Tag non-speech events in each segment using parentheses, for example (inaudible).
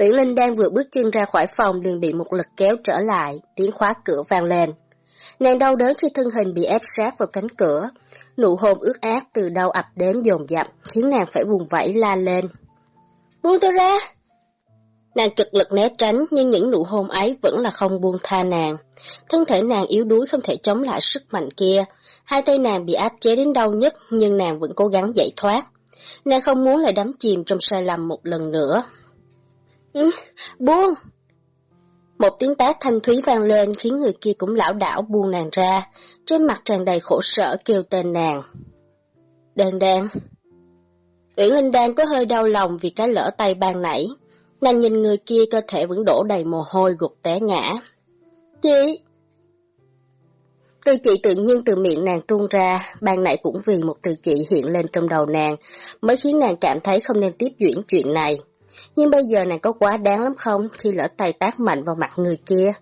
Uyển Linh đang vừa bước chân ra khỏi phòng liền bị một lực kéo trở lại, tiếng khóa cửa vang lên. Nàng đau đớn khi thân hình bị ép sát vào cánh cửa. Nụ hôn ướt át từ đầu ập đến dồn dập, khiến nàng phải vùng vẫy la lên. Buông tôi ra! Nàng cực lực né tránh nhưng những nụ hôn ấy vẫn là không buông tha nàng. Thân thể nàng yếu đuối không thể chống lại sức mạnh kia. Hai tay nàng bị áp chế đến đau nhất nhưng nàng vẫn cố gắng giải thoát. Nàng không muốn lại đắm chìm trong sai lầm một lần nữa. Ừ, buông! Một tiếng tác thanh thúy vang lên khiến người kia cũng lão đảo buông nàng ra, trên mặt tràn đầy khổ sở kêu tên nàng. Đàn đàn. Uyển Linh đang có hơi đau lòng vì cái lỡ tay ban nãy. Nàng nhìn người kia cơ thể vẫn đổ đầy mồ hôi gục té ngã. Chị! Từ chị tự nhiên từ miệng nàng tuôn ra, ban nãy cũng vì một từ chị hiện lên trong đầu nàng, mới khiến nàng cảm thấy không nên tiếp diễn chuyện này. Nhưng bây giờ nàng có quá đáng lắm không khi lỡ tay tác mạnh vào mặt người kia?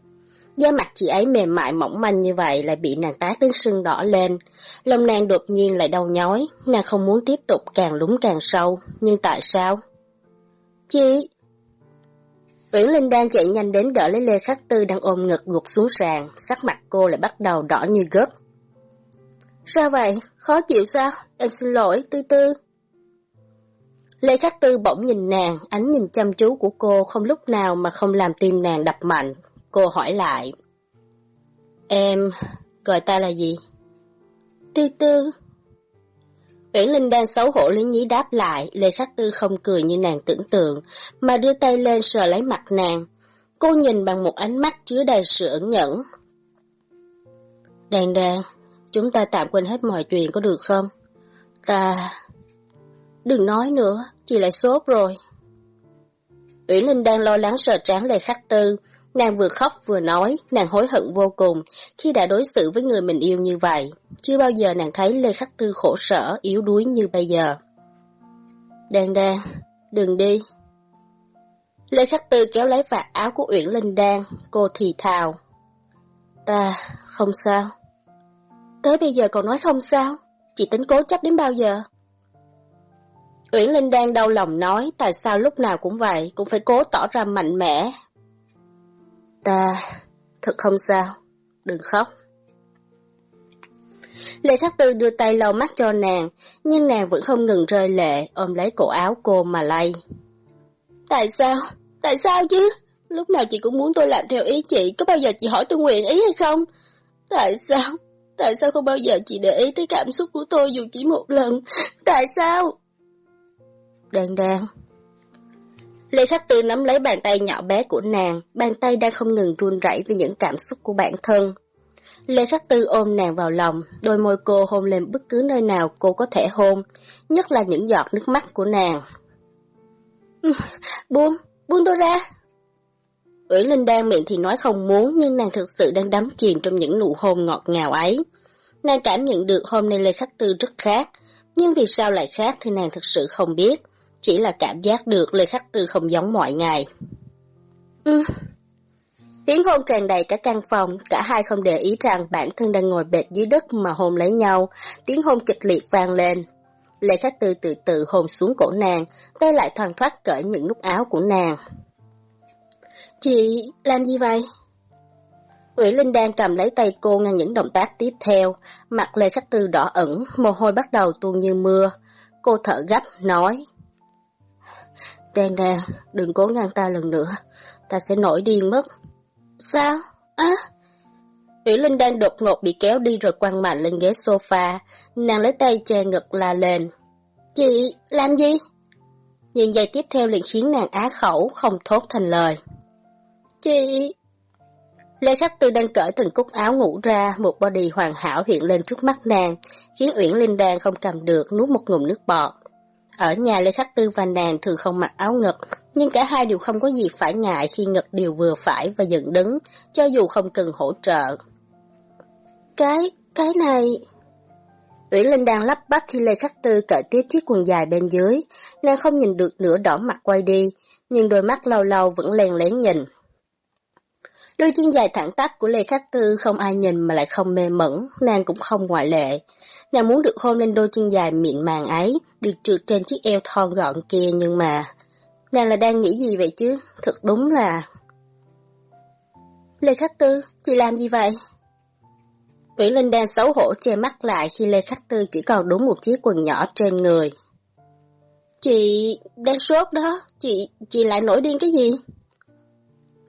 Da mặt chị ấy mềm mại mỏng manh như vậy lại bị nàng tác đến sưng đỏ lên. Lòng nàng đột nhiên lại đau nhói, nàng không muốn tiếp tục càng lúng càng sâu. Nhưng tại sao? Chị! Uyển Linh đang chạy nhanh đến đỡ lấy Lê Khắc Tư đang ôm ngực gục xuống sàn, sắc mặt cô lại bắt đầu đỏ như gớt. Sao vậy? Khó chịu sao? Em xin lỗi, Tư Tư. Lê Khắc Tư bỗng nhìn nàng, ánh nhìn chăm chú của cô không lúc nào mà không làm tim nàng đập mạnh. Cô hỏi lại. Em gọi ta là gì? Tư Tư. Uyển Linh đang xấu hổ lý nhí đáp lại, Lê Khắc Tư không cười như nàng tưởng tượng, mà đưa tay lên sờ lấy mặt nàng. Cô nhìn bằng một ánh mắt chứa đầy sự ẩn nhẫn. Đàn đàn, chúng ta tạm quên hết mọi chuyện có được không? Ta... Đừng nói nữa, chị lại sốt rồi. Uyển Linh đang lo lắng sợ Tráng Lê Khắc Tư, Nàng vừa khóc vừa nói, nàng hối hận vô cùng khi đã đối xử với người mình yêu như vậy. Chưa bao giờ nàng thấy Lê Khắc Tư khổ sở, yếu đuối như bây giờ. Đan Đan, đừng đi. Lê Khắc Tư kéo lấy vạt áo của Uyển Linh Đan, cô thì thào. Ta, không sao. Tới bây giờ còn nói không sao, chị tính cố chấp đến bao giờ? Uyển Linh đang đau lòng nói tại sao lúc nào cũng vậy, cũng phải cố tỏ ra mạnh mẽ, Ta... thật không sao, đừng khóc. Lê Khắc Tư đưa tay lau mắt cho nàng, nhưng nàng vẫn không ngừng rơi lệ, ôm lấy cổ áo cô mà lay. Tại sao? Tại sao chứ? Lúc nào chị cũng muốn tôi làm theo ý chị, có bao giờ chị hỏi tôi nguyện ý hay không? Tại sao? Tại sao không bao giờ chị để ý tới cảm xúc của tôi dù chỉ một lần? Tại sao? Đan đan, Lê Khắc Tư nắm lấy bàn tay nhỏ bé của nàng, bàn tay đang không ngừng run rẩy vì những cảm xúc của bản thân. Lê Khắc Tư ôm nàng vào lòng, đôi môi cô hôn lên bất cứ nơi nào cô có thể hôn, nhất là những giọt nước mắt của nàng. Ừ, buông, buông tôi ra. Uyển Linh đang miệng thì nói không muốn, nhưng nàng thực sự đang đắm chìm trong những nụ hôn ngọt ngào ấy. Nàng cảm nhận được hôm nay Lê Khắc Tư rất khác, nhưng vì sao lại khác thì nàng thực sự không biết chỉ là cảm giác được Lê Khắc Tư không giống mọi ngày. Ừ. Tiếng hôn tràn đầy cả căn phòng, cả hai không để ý rằng bản thân đang ngồi bệt dưới đất mà hôn lấy nhau, tiếng hôn kịch liệt vang lên. Lê Khắc Tư từ từ hôn xuống cổ nàng, tay lại thoăn thoát cởi những nút áo của nàng. Chị, làm gì vậy? Ủy Linh đang cầm lấy tay cô ngăn những động tác tiếp theo, mặt Lê Khắc Tư đỏ ẩn, mồ hôi bắt đầu tuôn như mưa. Cô thở gấp, nói. Đen đen, đừng cố ngăn ta lần nữa, ta sẽ nổi điên mất. Sao? Á? À? Ủy Linh đang đột ngột bị kéo đi rồi quăng mạnh lên ghế sofa, nàng lấy tay che ngực la lên. Chị, làm gì? Nhìn giây tiếp theo liền khiến nàng á khẩu, không thốt thành lời. Chị... Lê Khắc Tư đang cởi từng cúc áo ngủ ra, một body hoàn hảo hiện lên trước mắt nàng, khiến Uyển Linh đang không cầm được nuốt một ngụm nước bọt. Ở nhà Lê Khắc Tư và nàng thường không mặc áo ngực, nhưng cả hai đều không có gì phải ngại khi ngực đều vừa phải và dựng đứng, cho dù không cần hỗ trợ. Cái, cái này... Uyển Linh đang lắp bắp khi Lê Khắc Tư cởi tiếp chiếc quần dài bên dưới, nàng không nhìn được nửa đỏ mặt quay đi, nhưng đôi mắt lâu lâu vẫn len lén nhìn. Đôi chân dài thẳng tắp của Lê Khắc Tư không ai nhìn mà lại không mê mẩn, nàng cũng không ngoại lệ. Nàng muốn được hôn lên đôi chân dài mịn màng ấy, được trượt trên chiếc eo thon gọn kia nhưng mà... Nàng là đang nghĩ gì vậy chứ? Thật đúng là... Lê Khắc Tư, chị làm gì vậy? Nguyễn Linh đang xấu hổ che mắt lại khi Lê Khắc Tư chỉ còn đúng một chiếc quần nhỏ trên người. Chị đang sốt đó, chị chị lại nổi điên cái gì?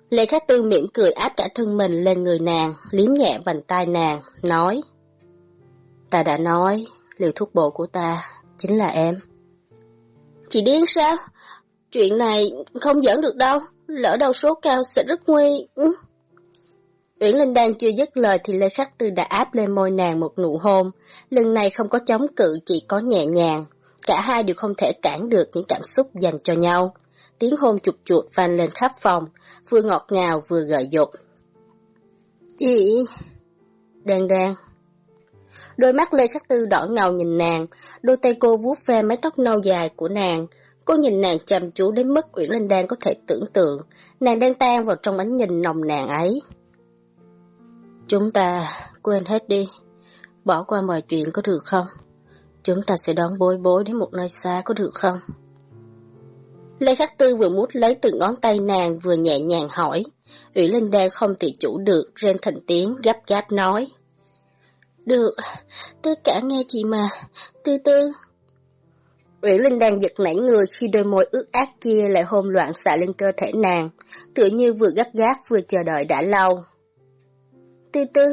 Lê Khắc Tư mỉm cười áp cả thân mình lên người nàng, liếm nhẹ vành tai nàng, nói Ta đã nói, liều thuốc bổ của ta chính là em. Chị điên sao? Chuyện này không giỡn được đâu, lỡ đầu số cao sẽ rất nguy. Ừ. Uyển Linh đang chưa dứt lời thì Lê Khắc Tư đã áp lên môi nàng một nụ hôn. Lần này không có chống cự, chỉ có nhẹ nhàng. Cả hai đều không thể cản được những cảm xúc dành cho nhau. Tiếng hôn chụt chuột vang lên khắp phòng, vừa ngọt ngào vừa gợi dục. Chị... Đan đan. Đôi mắt Lê Khắc Tư đỏ ngầu nhìn nàng, đôi tay cô vuốt ve mái tóc nâu dài của nàng. Cô nhìn nàng chăm chú đến mức Uyển Linh Đan có thể tưởng tượng, nàng đang tan vào trong ánh nhìn nồng nàng ấy. Chúng ta quên hết đi, bỏ qua mọi chuyện có được không? Chúng ta sẽ đón bối bối đến một nơi xa có được không? Lê Khắc Tư vừa mút lấy từng ngón tay nàng vừa nhẹ nhàng hỏi. Ủy Linh Đan không tự chủ được, rên thành tiếng gấp gáp nói. Được, tất cả nghe chị mà, Tư Tư. Ủy Linh đang giật nảy người khi đôi môi ướt át kia lại hôn loạn xạ lên cơ thể nàng, tựa như vừa gấp gáp vừa chờ đợi đã lâu. Tư Tư,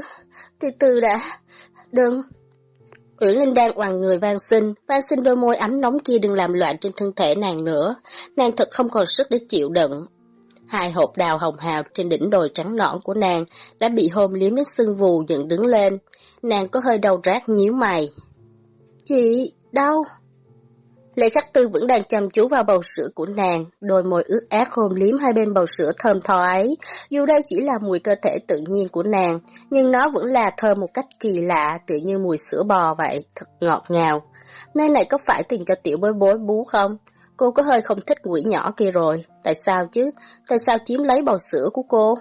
Tư Tư đã, đừng. Uyển Linh đang oằn người van xin, van xin đôi môi ấm nóng kia đừng làm loạn trên thân thể nàng nữa. Nàng thật không còn sức để chịu đựng. Hai hộp đào hồng hào trên đỉnh đồi trắng nõn của nàng đã bị hôn liếm đến sưng vù dựng đứng lên. Nàng có hơi đầu rát nhíu mày. Chị, đau. Lệ khắc tư vẫn đang chăm chú vào bầu sữa của nàng, đôi môi ướt át hôn liếm hai bên bầu sữa thơm tho ấy. Dù đây chỉ là mùi cơ thể tự nhiên của nàng, nhưng nó vẫn là thơm một cách kỳ lạ, tự như mùi sữa bò vậy, thật ngọt ngào. Nơi này có phải tình cho tiểu bối bối bú không? Cô có hơi không thích quỷ nhỏ kia rồi. Tại sao chứ? Tại sao chiếm lấy bầu sữa của cô?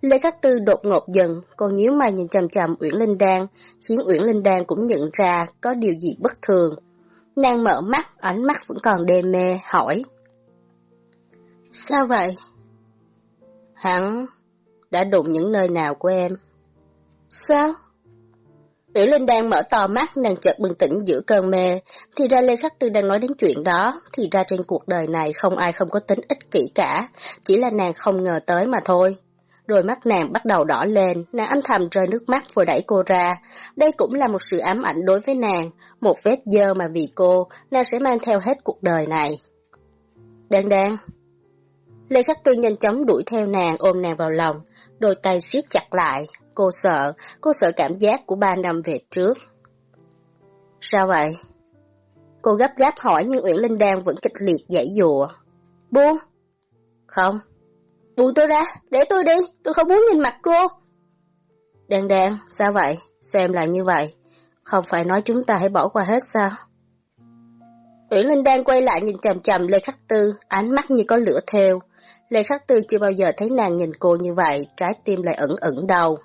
Lê Khắc Tư đột ngột dần, cô nhíu mày nhìn chằm chằm Uyển Linh Đan, khiến Uyển Linh Đan cũng nhận ra có điều gì bất thường. Nàng mở mắt, ánh mắt vẫn còn đê mê, hỏi. Sao vậy? Hắn đã đụng những nơi nào của em? Sao? Uyển Linh đang mở to mắt, nàng chợt bừng tỉnh giữa cơn mê. Thì ra Lê Khắc Tư đang nói đến chuyện đó, thì ra trên cuộc đời này không ai không có tính ích kỷ cả, chỉ là nàng không ngờ tới mà thôi. Đôi mắt nàng bắt đầu đỏ lên, nàng âm thầm rơi nước mắt vừa đẩy cô ra. Đây cũng là một sự ám ảnh đối với nàng, một vết dơ mà vì cô, nàng sẽ mang theo hết cuộc đời này. Đang đang. Lê Khắc Tư nhanh chóng đuổi theo nàng, ôm nàng vào lòng, đôi tay siết chặt lại. Cô sợ, cô sợ cảm giác của ba năm về trước. Sao vậy? Cô gấp gáp hỏi nhưng Uyển Linh Đan vẫn kịch liệt dãy dụa. Buông. Không. Buông tôi ra, để tôi đi, tôi không muốn nhìn mặt cô. Đan Đan, sao vậy? Xem lại như vậy. Không phải nói chúng ta hãy bỏ qua hết sao? Uyển Linh Đan quay lại nhìn chầm chầm Lê Khắc Tư, ánh mắt như có lửa theo. Lê Khắc Tư chưa bao giờ thấy nàng nhìn cô như vậy, trái tim lại ẩn ẩn đau.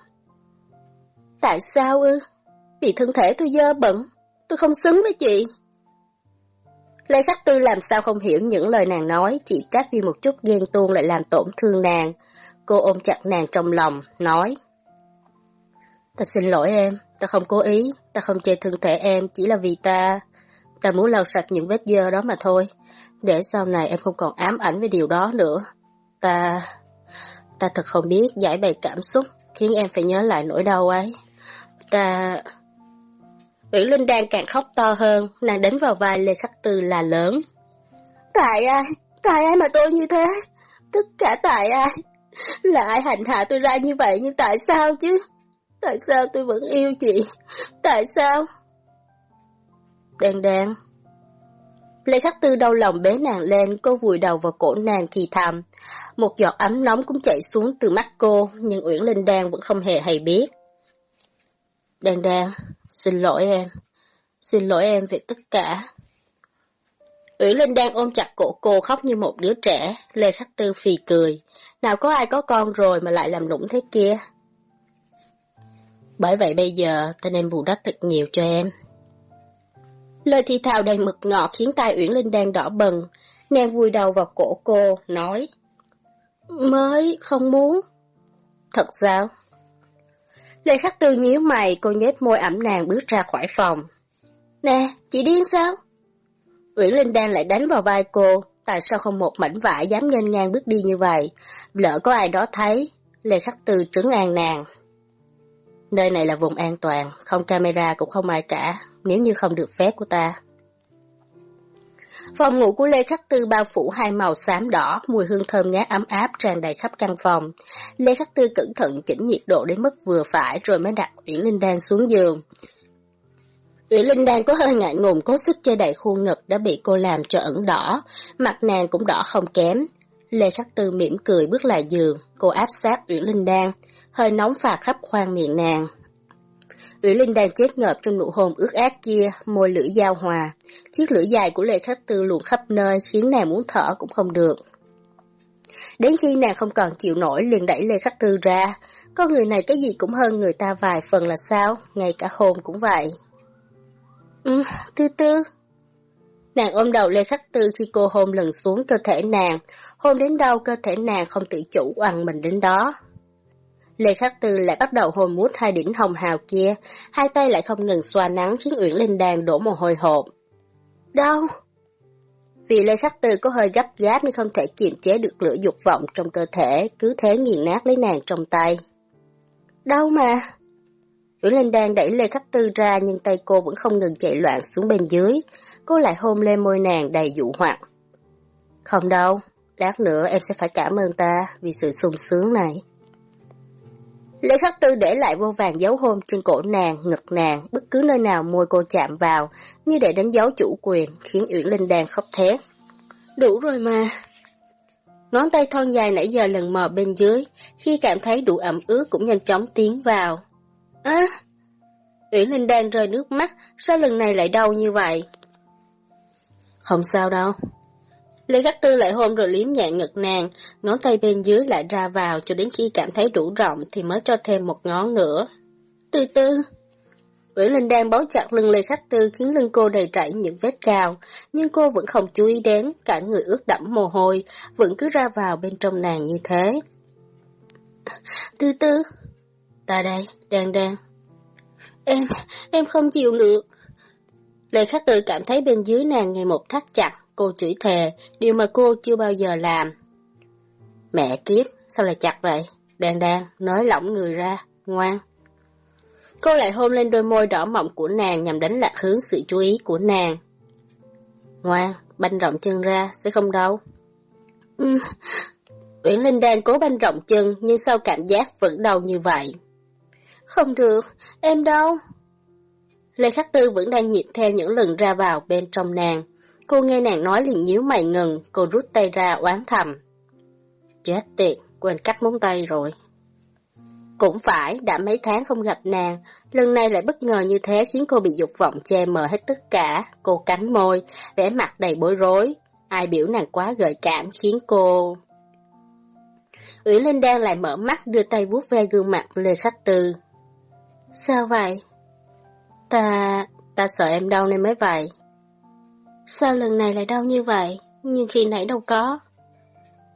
Tại sao ư? Vì thân thể tôi dơ bẩn, tôi không xứng với chị. Lê Khắc Tư làm sao không hiểu những lời nàng nói, chỉ trách vì một chút ghen tuông lại làm tổn thương nàng. Cô ôm chặt nàng trong lòng, nói. Ta xin lỗi em, ta không cố ý, ta không chê thân thể em, chỉ là vì ta... Ta muốn lau sạch những vết dơ đó mà thôi, để sau này em không còn ám ảnh với điều đó nữa. Ta... Ta thật không biết giải bày cảm xúc, khiến em phải nhớ lại nỗi đau ấy. Ta... Uyển Linh đang càng khóc to hơn, nàng đánh vào vai Lê Khắc Tư là lớn. Tại ai? Tại ai mà tôi như thế? Tất cả tại ai? Là ai hành hạ tôi ra như vậy nhưng tại sao chứ? Tại sao tôi vẫn yêu chị? Tại sao? Đen đen. Lê Khắc Tư đau lòng bế nàng lên, cô vùi đầu vào cổ nàng thì thầm. Một giọt ấm nóng cũng chảy xuống từ mắt cô, nhưng Uyển Linh Đan vẫn không hề hay biết. Đan Đan, xin lỗi em. Xin lỗi em về tất cả. Uyển Linh đang ôm chặt cổ cô khóc như một đứa trẻ, Lê Khắc Tư phì cười. Nào có ai có con rồi mà lại làm lũng thế kia. Bởi vậy bây giờ tên em bù đắp thật nhiều cho em. Lời thì thào đầy mực ngọt khiến tai Uyển Linh đang đỏ bừng. Nàng vùi đầu vào cổ cô, nói. Mới không muốn. Thật sao? Lê Khắc Tư nhíu mày, cô nhếch môi ẩm nàng bước ra khỏi phòng. Nè, chị điên sao? Uyển Linh đang lại đánh vào vai cô, tại sao không một mảnh vải dám nghênh ngang bước đi như vậy? Lỡ có ai đó thấy, Lê Khắc Tư trấn an nàng. Nơi này là vùng an toàn, không camera cũng không ai cả, nếu như không được phép của ta. Phòng ngủ của Lê Khắc Tư bao phủ hai màu xám đỏ, mùi hương thơm ngát ấm áp tràn đầy khắp căn phòng. Lê Khắc Tư cẩn thận chỉnh nhiệt độ đến mức vừa phải rồi mới đặt Uyển Linh Đan xuống giường. Uyển Linh Đan có hơi ngại ngùng cố sức che đậy khuôn ngực đã bị cô làm cho ẩn đỏ, mặt nàng cũng đỏ không kém. Lê Khắc Tư mỉm cười bước lại giường, cô áp sát Uyển Linh Đan, hơi nóng phà khắp khoang miệng nàng. Uyển Linh đang chết ngợp trong nụ hôn ướt át kia, môi lưỡi giao hòa. Chiếc lưỡi dài của Lê Khắc Tư luồn khắp nơi khiến nàng muốn thở cũng không được. Đến khi nàng không còn chịu nổi liền đẩy Lê Khắc Tư ra. Con người này cái gì cũng hơn người ta vài phần là sao, ngay cả hôn cũng vậy. Ừ, tư tư. Nàng ôm đầu Lê Khắc Tư khi cô hôn lần xuống cơ thể nàng. Hôn đến đâu cơ thể nàng không tự chủ oằn mình đến đó. Lê Khắc Tư lại bắt đầu hôn mút hai đỉnh hồng hào kia, hai tay lại không ngừng xoa nắng khiến Uyển Linh Đan đổ mồ hôi hột. Đau! Vì Lê Khắc Tư có hơi gấp gáp nên không thể kiềm chế được lửa dục vọng trong cơ thể, cứ thế nghiền nát lấy nàng trong tay. Đau mà! Uyển Linh Đan đẩy Lê Khắc Tư ra nhưng tay cô vẫn không ngừng chạy loạn xuống bên dưới. Cô lại hôn lên môi nàng đầy dụ hoặc. Không đâu, lát nữa em sẽ phải cảm ơn ta vì sự sung sướng này. Lê Khắc Tư để lại vô vàng dấu hôn trên cổ nàng, ngực nàng, bất cứ nơi nào môi cô chạm vào, như để đánh dấu chủ quyền, khiến Uyển Linh đang khóc thét. Đủ rồi mà. Ngón tay thon dài nãy giờ lần mò bên dưới, khi cảm thấy đủ ẩm ướt cũng nhanh chóng tiến vào. Á! Uyển Linh đang rơi nước mắt, sao lần này lại đau như vậy? Không sao đâu, Lê Khắc Tư lại hôn rồi liếm nhẹ ngực nàng, ngón tay bên dưới lại ra vào cho đến khi cảm thấy đủ rộng thì mới cho thêm một ngón nữa. Từ từ. Nguyễn Linh đang bấu chặt lưng Lê Khắc Tư khiến lưng cô đầy rẫy những vết cào, nhưng cô vẫn không chú ý đến, cả người ướt đẫm mồ hôi, vẫn cứ ra vào bên trong nàng như thế. Từ từ. Ta đây, đang đang. Em, em không chịu được. Lê Khắc Tư cảm thấy bên dưới nàng ngày một thắt chặt, Cô chửi thề, điều mà cô chưa bao giờ làm. Mẹ kiếp, sao lại chặt vậy? Đàn đàn, nói lỏng người ra, ngoan. Cô lại hôn lên đôi môi đỏ mọng của nàng nhằm đánh lạc hướng sự chú ý của nàng. Ngoan, banh rộng chân ra, sẽ không đau. Ừ, Uyển Linh đang cố banh rộng chân, nhưng sao cảm giác vẫn đau như vậy? Không được, em đau. Lê Khắc Tư vẫn đang nhịp theo những lần ra vào bên trong nàng. Cô nghe nàng nói liền nhíu mày ngừng, cô rút tay ra oán thầm. Chết tiệt, quên cắt móng tay rồi. Cũng phải, đã mấy tháng không gặp nàng, lần này lại bất ngờ như thế khiến cô bị dục vọng che mờ hết tất cả. Cô cắn môi, vẻ mặt đầy bối rối. Ai biểu nàng quá gợi cảm khiến cô... Uyển Linh đang lại mở mắt đưa tay vuốt ve gương mặt Lê Khắc Tư. Sao vậy? Ta... ta sợ em đau nên mới vậy. Sao lần này lại đau như vậy? Nhưng khi nãy đâu có.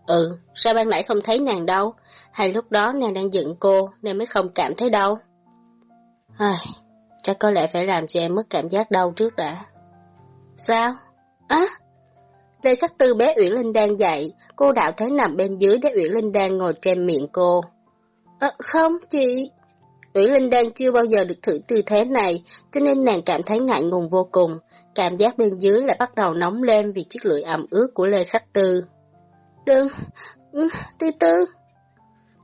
Ừ, sao ban nãy không thấy nàng đâu? Hay lúc đó nàng đang giận cô nên mới không cảm thấy đau? Ai, chắc có lẽ phải làm cho em mất cảm giác đau trước đã. Sao? Á? Lê Khắc Tư bé Uyển Linh đang dậy, cô đạo thế nằm bên dưới để Uyển Linh đang ngồi trên miệng cô. À, không, chị. Uyển Linh đang chưa bao giờ được thử tư thế này, cho nên nàng cảm thấy ngại ngùng vô cùng. Cảm giác bên dưới lại bắt đầu nóng lên vì chiếc lưỡi ẩm ướt của Lê Khắc Tư. Đừng, ừ, tư tư.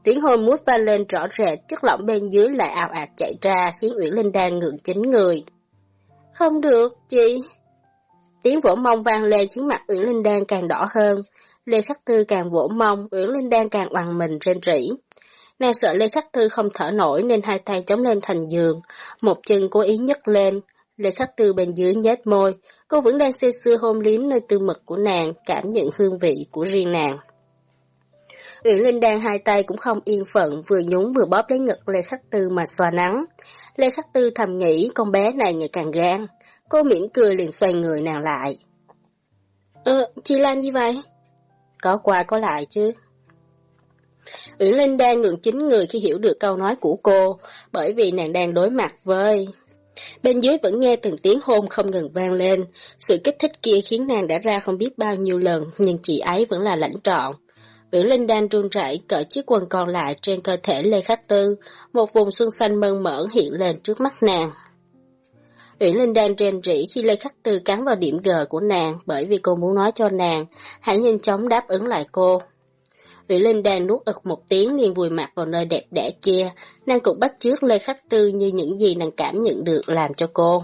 Tiếng hôn mút vang lên rõ rệt, chất lỏng bên dưới lại ào ạt chạy ra khiến Uyển Linh đang ngượng chính người. Không được, chị. Tiếng vỗ mông vang lên khiến mặt Uyển Linh đang càng đỏ hơn. Lê Khắc Tư càng vỗ mông, Uyển Linh đang càng oằn mình trên rỉ. Nàng sợ Lê Khắc Tư không thở nổi nên hai tay chống lên thành giường, một chân cố ý nhấc lên, Lê Khắc Tư bên dưới nhếch môi, cô vẫn đang xê xưa hôn liếm nơi tư mật của nàng, cảm nhận hương vị của riêng nàng. Uyển Linh đang hai tay cũng không yên phận, vừa nhúng vừa bóp lấy ngực Lê Khắc Tư mà xoa nắng. Lê Khắc Tư thầm nghĩ con bé này ngày càng gan. Cô mỉm cười liền xoay người nàng lại. Ờ, chị làm gì vậy? Có qua có lại chứ. Uyển Linh đang ngượng chính người khi hiểu được câu nói của cô, bởi vì nàng đang đối mặt với... Bên dưới vẫn nghe từng tiếng hôn không ngừng vang lên, sự kích thích kia khiến nàng đã ra không biết bao nhiêu lần, nhưng chị ấy vẫn là lãnh trọn. Uyển Linh đang run rẩy cởi chiếc quần còn lại trên cơ thể Lê Khắc Tư, một vùng xuân xanh mơn mởn hiện lên trước mắt nàng. Uyển Linh đang rên rỉ khi Lê Khắc Tư cắn vào điểm gờ của nàng bởi vì cô muốn nói cho nàng, hãy nhanh chóng đáp ứng lại cô. Uyển Linh đang nuốt ực một tiếng liền vùi mặt vào nơi đẹp đẽ kia, nàng cũng bắt chước Lê Khắc Tư như những gì nàng cảm nhận được làm cho cô.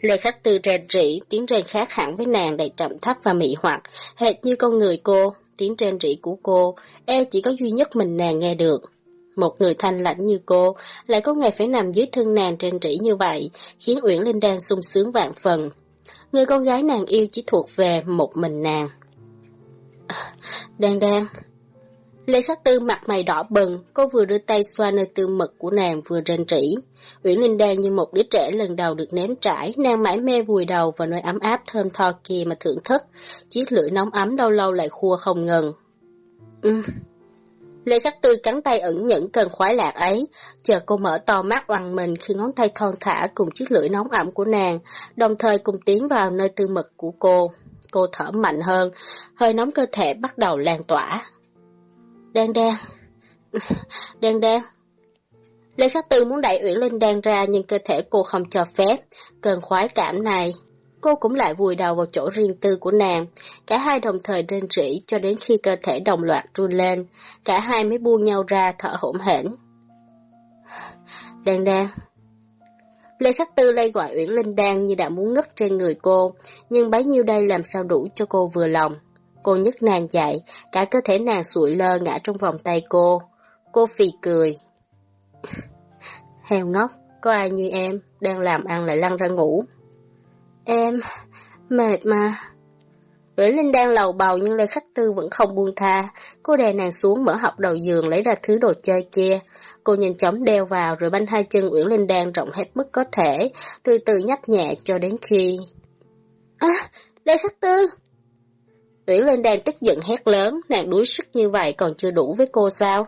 Lê Khắc Tư rèn rỉ, tiếng rèn khác hẳn với nàng đầy trầm thấp và mị hoặc, hệt như con người cô, tiếng rèn rỉ của cô, e chỉ có duy nhất mình nàng nghe được. Một người thanh lãnh như cô, lại có ngày phải nằm dưới thân nàng rèn rỉ như vậy, khiến Uyển Linh đang sung sướng vạn phần. Người con gái nàng yêu chỉ thuộc về một mình nàng. Đang đang. Lê Khắc Tư mặt mày đỏ bừng, cô vừa đưa tay xoa nơi tư mật của nàng vừa rên rỉ. Uyển Linh đang như một đứa trẻ lần đầu được ném trải, nàng mãi mê vùi đầu vào nơi ấm áp thơm tho kia mà thưởng thức. Chiếc lưỡi nóng ấm lâu lâu lại khua không ngừng. Ừ. Lê Khắc Tư cắn tay ẩn những cơn khoái lạc ấy, chờ cô mở to mắt oằn mình khi ngón tay thon thả cùng chiếc lưỡi nóng ẩm của nàng, đồng thời cùng tiến vào nơi tư mật của cô. Cô thở mạnh hơn, hơi nóng cơ thể bắt đầu lan tỏa. Đen đen, đen đen. Lê Khắc Tư muốn đẩy Uyển Linh đen ra nhưng cơ thể cô không cho phép. Cơn khoái cảm này, cô cũng lại vùi đầu vào chỗ riêng tư của nàng. Cả hai đồng thời rên rỉ cho đến khi cơ thể đồng loạt run lên. Cả hai mới buông nhau ra thở hổn hển. Đen đen, Lê Khắc Tư lay gọi Uyển Linh đang như đã muốn ngất trên người cô, nhưng bấy nhiêu đây làm sao đủ cho cô vừa lòng. Cô nhấc nàng dậy, cả cơ thể nàng sụi lơ ngã trong vòng tay cô. Cô phì cười. (laughs) Heo ngốc, có ai như em, đang làm ăn lại lăn ra ngủ. Em, mệt mà. Uyển Linh đang lầu bầu nhưng Lê Khắc Tư vẫn không buông tha. Cô đè nàng xuống mở học đầu giường lấy ra thứ đồ chơi kia. Cô nhanh chóng đeo vào rồi banh hai chân Uyển Linh đang rộng hết mức có thể, từ từ nhấp nhẹ cho đến khi... À, Lê Khắc Tư! Uyển Linh đang tức giận hét lớn, nàng đuối sức như vậy còn chưa đủ với cô sao?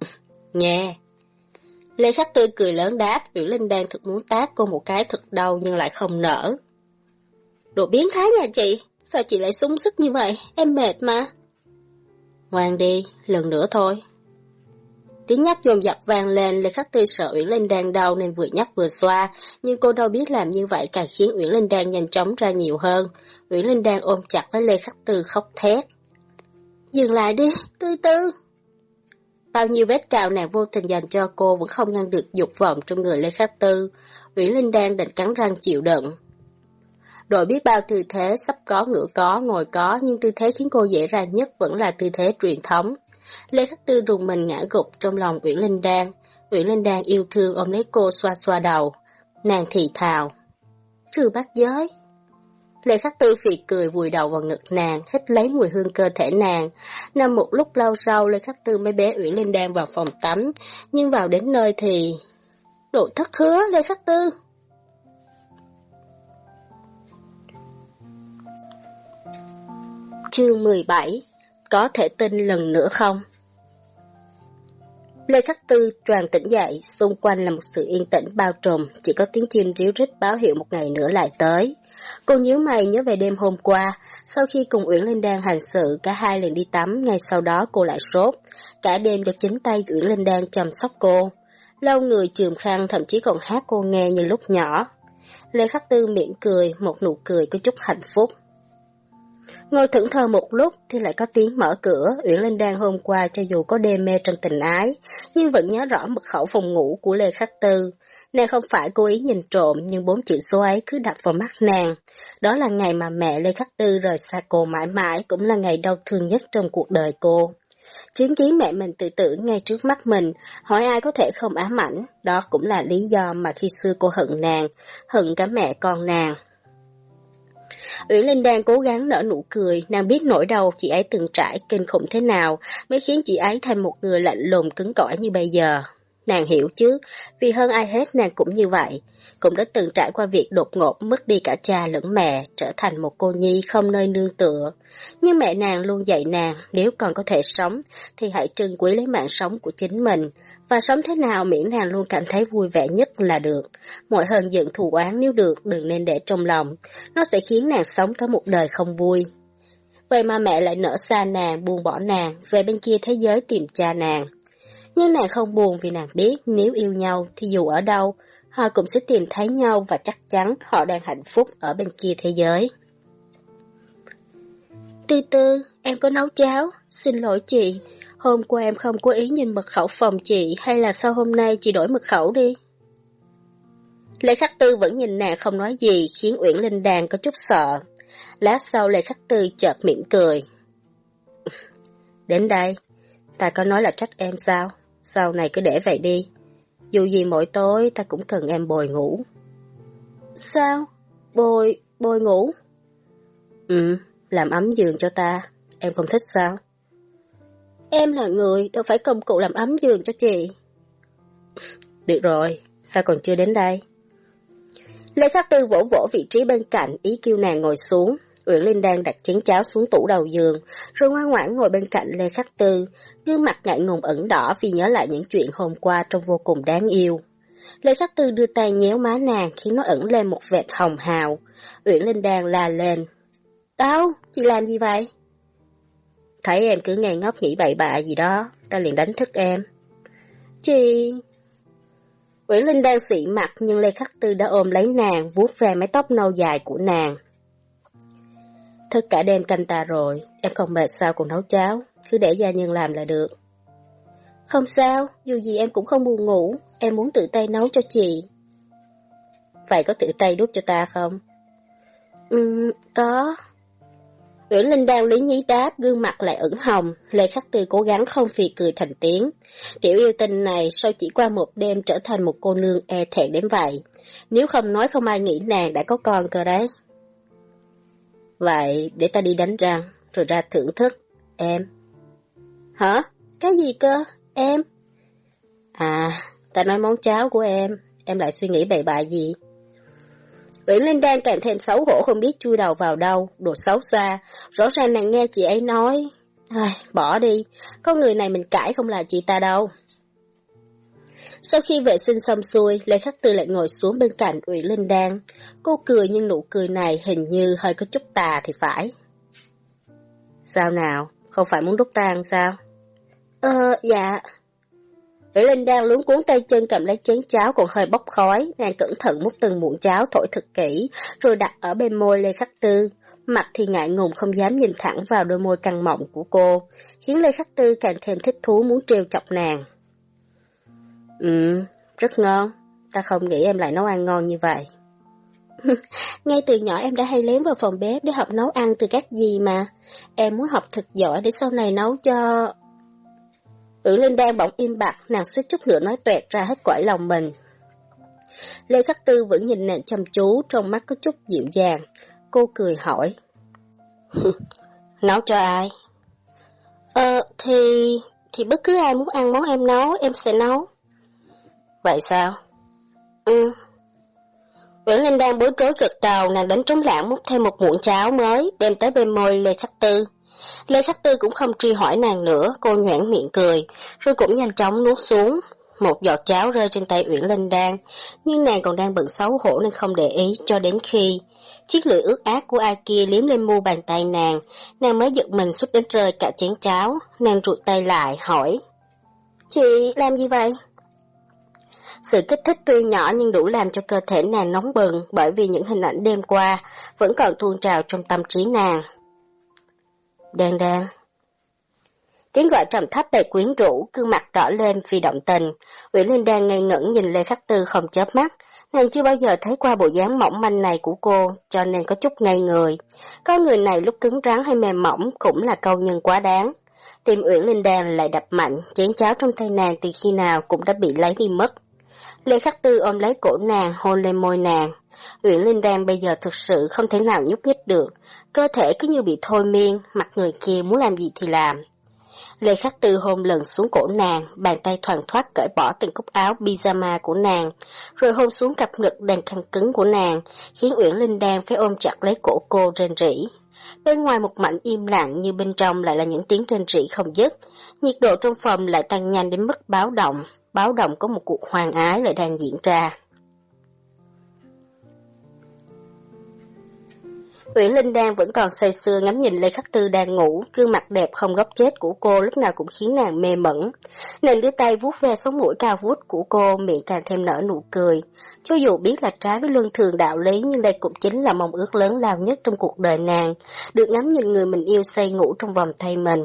(laughs) Nghe! Lê Khắc Tư cười lớn đáp, Uyển Linh đang thực muốn tác cô một cái thật đau nhưng lại không nở. Đồ biến thái nhà chị, sao chị lại súng sức như vậy, em mệt mà. Ngoan đi, lần nữa thôi. Tiếng nhắc dồn dập vang lên, Lê Khắc Tư sợ Uyển Linh đang đau nên vừa nhắc vừa xoa, nhưng cô đâu biết làm như vậy càng khiến Uyển Linh đang nhanh chóng ra nhiều hơn. Uyển Linh đang ôm chặt lấy Lê Khắc Tư khóc thét. Dừng lại đi, Tư Tư! Bao nhiêu vết cào nàng vô tình dành cho cô vẫn không ngăn được dục vọng trong người Lê Khắc Tư. Uyển Linh đang định cắn răng chịu đựng. Đội biết bao tư thế sắp có ngựa có, ngồi có, nhưng tư thế khiến cô dễ ra nhất vẫn là tư thế truyền thống. Lê Khắc Tư rùng mình ngã gục trong lòng Uyển Linh Đan. Uyển Linh Đan yêu thương ôm lấy cô xoa xoa đầu. Nàng thì thào. Trừ bát giới. Lê Khắc Tư phì cười vùi đầu vào ngực nàng, hít lấy mùi hương cơ thể nàng. năm một lúc lâu sau, Lê Khắc Tư mới bé Uyển Linh Đan vào phòng tắm. Nhưng vào đến nơi thì... Độ thất hứa, Lê Khắc Tư. Chương 17 có thể tin lần nữa không? Lê Khắc Tư tròn tỉnh dậy, xung quanh là một sự yên tĩnh bao trùm, chỉ có tiếng chim ríu rít báo hiệu một ngày nữa lại tới. Cô nhíu mày nhớ về đêm hôm qua, sau khi cùng Uyển Linh Đan hành sự, cả hai liền đi tắm, ngay sau đó cô lại sốt. Cả đêm do chính tay Uyển Linh Đan chăm sóc cô. Lâu người trường khăn thậm chí còn hát cô nghe như lúc nhỏ. Lê Khắc Tư miệng cười, một nụ cười có chút hạnh phúc. Ngồi thẫn thờ một lúc thì lại có tiếng mở cửa, Uyển Linh đang hôm qua cho dù có đê mê trong tình ái, nhưng vẫn nhớ rõ mật khẩu phòng ngủ của Lê Khắc Tư. Nàng không phải cố ý nhìn trộm nhưng bốn chữ số ấy cứ đập vào mắt nàng. Đó là ngày mà mẹ Lê Khắc Tư rời xa cô mãi mãi, cũng là ngày đau thương nhất trong cuộc đời cô. Chứng kiến mẹ mình tự tử ngay trước mắt mình, hỏi ai có thể không ám ảnh, đó cũng là lý do mà khi xưa cô hận nàng, hận cả mẹ con nàng. Uyển Linh đang cố gắng nở nụ cười, nàng biết nỗi đau chị ấy từng trải kinh khủng thế nào mới khiến chị ấy thành một người lạnh lùng cứng cỏi như bây giờ. Nàng hiểu chứ, vì hơn ai hết nàng cũng như vậy, cũng đã từng trải qua việc đột ngột mất đi cả cha lẫn mẹ, trở thành một cô nhi không nơi nương tựa. Nhưng mẹ nàng luôn dạy nàng, nếu còn có thể sống, thì hãy trân quý lấy mạng sống của chính mình, và sống thế nào miễn nàng luôn cảm thấy vui vẻ nhất là được. Mọi hờn giận thù oán nếu được đừng nên để trong lòng, nó sẽ khiến nàng sống cả một đời không vui. Vậy mà mẹ lại nỡ xa nàng, buông bỏ nàng, về bên kia thế giới tìm cha nàng. Nhưng nàng không buồn vì nàng biết nếu yêu nhau thì dù ở đâu, họ cũng sẽ tìm thấy nhau và chắc chắn họ đang hạnh phúc ở bên kia thế giới. Tư tư, em có nấu cháo, xin lỗi chị, hôm qua em không có ý nhìn mật khẩu phòng chị hay là sau hôm nay chị đổi mật khẩu đi. Lê Khắc Tư vẫn nhìn nàng không nói gì khiến Uyển Linh Đàn có chút sợ. Lát sau Lê Khắc Tư chợt mỉm cười. (laughs) Đến đây, ta có nói là trách em sao? Sau này cứ để vậy đi. Dù gì mỗi tối ta cũng cần em bồi ngủ. Sao? Bồi, bồi ngủ? Ừ, làm ấm giường cho ta. Em không thích sao? Em là người, đâu phải công cụ làm ấm giường cho chị. Được rồi, sao còn chưa đến đây? Lê Khắc Tư vỗ vỗ vị trí bên cạnh, ý kêu nàng ngồi xuống. Uyển Linh đang đặt chén cháo xuống tủ đầu giường, rồi ngoan ngoãn ngồi bên cạnh Lê Khắc Tư, gương mặt ngại ngùng ẩn đỏ vì nhớ lại những chuyện hôm qua trông vô cùng đáng yêu. Lê Khắc Tư đưa tay nhéo má nàng khiến nó ẩn lên một vệt hồng hào. Uyển Linh đang la lên. Đâu, chị làm gì vậy? Thấy em cứ ngây ngốc nghĩ bậy bạ gì đó, ta liền đánh thức em. Chị... Uyển Linh đang xị mặt nhưng Lê Khắc Tư đã ôm lấy nàng, vuốt ve mái tóc nâu dài của nàng. Thức cả đêm canh ta rồi, em không mệt sao còn nấu cháo, cứ để gia nhân làm là được. Không sao, dù gì em cũng không buồn ngủ, em muốn tự tay nấu cho chị. Vậy có tự tay đút cho ta không? Ừm, có. Uyển Linh đang lý nhí đáp, gương mặt lại ửng hồng, Lê Khắc Tư cố gắng không phì cười thành tiếng. Tiểu yêu tinh này sau chỉ qua một đêm trở thành một cô nương e thẹn đến vậy. Nếu không nói không ai nghĩ nàng đã có con cơ đấy. Vậy để ta đi đánh răng, rồi ra thưởng thức, em. Hả? Cái gì cơ? Em? À, ta nói món cháo của em, em lại suy nghĩ bậy bạ gì? Uyển Linh đang càng thêm xấu hổ không biết chui đầu vào đâu, đồ xấu xa, rõ ràng nàng nghe chị ấy nói. Ai, bỏ đi, có người này mình cãi không là chị ta đâu. Sau khi vệ sinh xong xuôi, Lê Khắc Tư lại ngồi xuống bên cạnh Uyển Linh Đan. Cô cười nhưng nụ cười này hình như hơi có chút tà thì phải. Sao nào? Không phải muốn đúc tan sao? Ờ, dạ. Uyển Linh đang luống cuốn tay chân cầm lấy chén cháo còn hơi bốc khói, nàng cẩn thận múc từng muỗng cháo thổi thật kỹ, rồi đặt ở bên môi Lê Khắc Tư. Mặt thì ngại ngùng không dám nhìn thẳng vào đôi môi căng mọng của cô, khiến Lê Khắc Tư càng thêm thích thú muốn trêu chọc nàng. Ừ, rất ngon. Ta không nghĩ em lại nấu ăn ngon như vậy. (laughs) Ngay từ nhỏ em đã hay lén vào phòng bếp để học nấu ăn từ các gì mà. Em muốn học thật giỏi để sau này nấu cho... Ử Linh đang bỗng im bặt, nàng suýt chút nữa nói toẹt ra hết cõi lòng mình. Lê Khắc Tư vẫn nhìn nàng chăm chú, trong mắt có chút dịu dàng. Cô cười hỏi. (laughs) nấu cho ai? Ờ, thì... thì bất cứ ai muốn ăn món em nấu, em sẽ nấu. Vậy sao? Ừ. Nguyễn Linh đang bối rối cực đầu, nàng đánh trống lãng múc thêm một muỗng cháo mới, đem tới bên môi Lê Khắc Tư. Lê Khắc Tư cũng không truy hỏi nàng nữa, cô nhoảng miệng cười, rồi cũng nhanh chóng nuốt xuống. Một giọt cháo rơi trên tay Uyển Linh Đan, nhưng nàng còn đang bận xấu hổ nên không để ý cho đến khi chiếc lưỡi ướt át của ai kia liếm lên mu bàn tay nàng, nàng mới giật mình suýt đến rơi cả chén cháo, nàng rụt tay lại hỏi. Chị làm gì vậy? Sự kích thích tuy nhỏ nhưng đủ làm cho cơ thể nàng nóng bừng bởi vì những hình ảnh đêm qua vẫn còn tuôn trào trong tâm trí nàng. Đan đan. Tiếng gọi trầm thấp đầy quyến rũ, gương mặt đỏ lên vì động tình. Uyển Linh đang ngây ngẩn nhìn Lê Khắc Tư không chớp mắt. Nàng chưa bao giờ thấy qua bộ dáng mỏng manh này của cô, cho nên có chút ngây người. Có người này lúc cứng rắn hay mềm mỏng cũng là câu nhân quá đáng. Tim Uyển Linh đan lại đập mạnh, chén cháo trong tay nàng từ khi nào cũng đã bị lấy đi mất. Lê Khắc Tư ôm lấy cổ nàng, hôn lên môi nàng. Uyển Linh Đan bây giờ thực sự không thể nào nhúc nhích được, cơ thể cứ như bị thôi miên, mặt người kia muốn làm gì thì làm. Lê Khắc Tư hôn lần xuống cổ nàng, bàn tay thoàn thoát cởi bỏ từng cúc áo pyjama của nàng, rồi hôn xuống cặp ngực đang căng cứng của nàng, khiến Uyển Linh Đan phải ôm chặt lấy cổ cô rên rỉ. Bên ngoài một mảnh im lặng như bên trong lại là những tiếng rên rỉ không dứt, nhiệt độ trong phòng lại tăng nhanh đến mức báo động, báo động có một cuộc hoàng ái lại đang diễn ra. Uyển Linh Đan vẫn còn say sưa ngắm nhìn Lê Khắc Tư đang ngủ, gương mặt đẹp không góc chết của cô lúc nào cũng khiến nàng mê mẩn. Nàng đưa tay vuốt ve sống mũi cao vút của cô, miệng càng thêm nở nụ cười. Cho dù biết là trái với luân thường đạo lý nhưng đây cũng chính là mong ước lớn lao nhất trong cuộc đời nàng, được ngắm nhìn người mình yêu say ngủ trong vòng tay mình.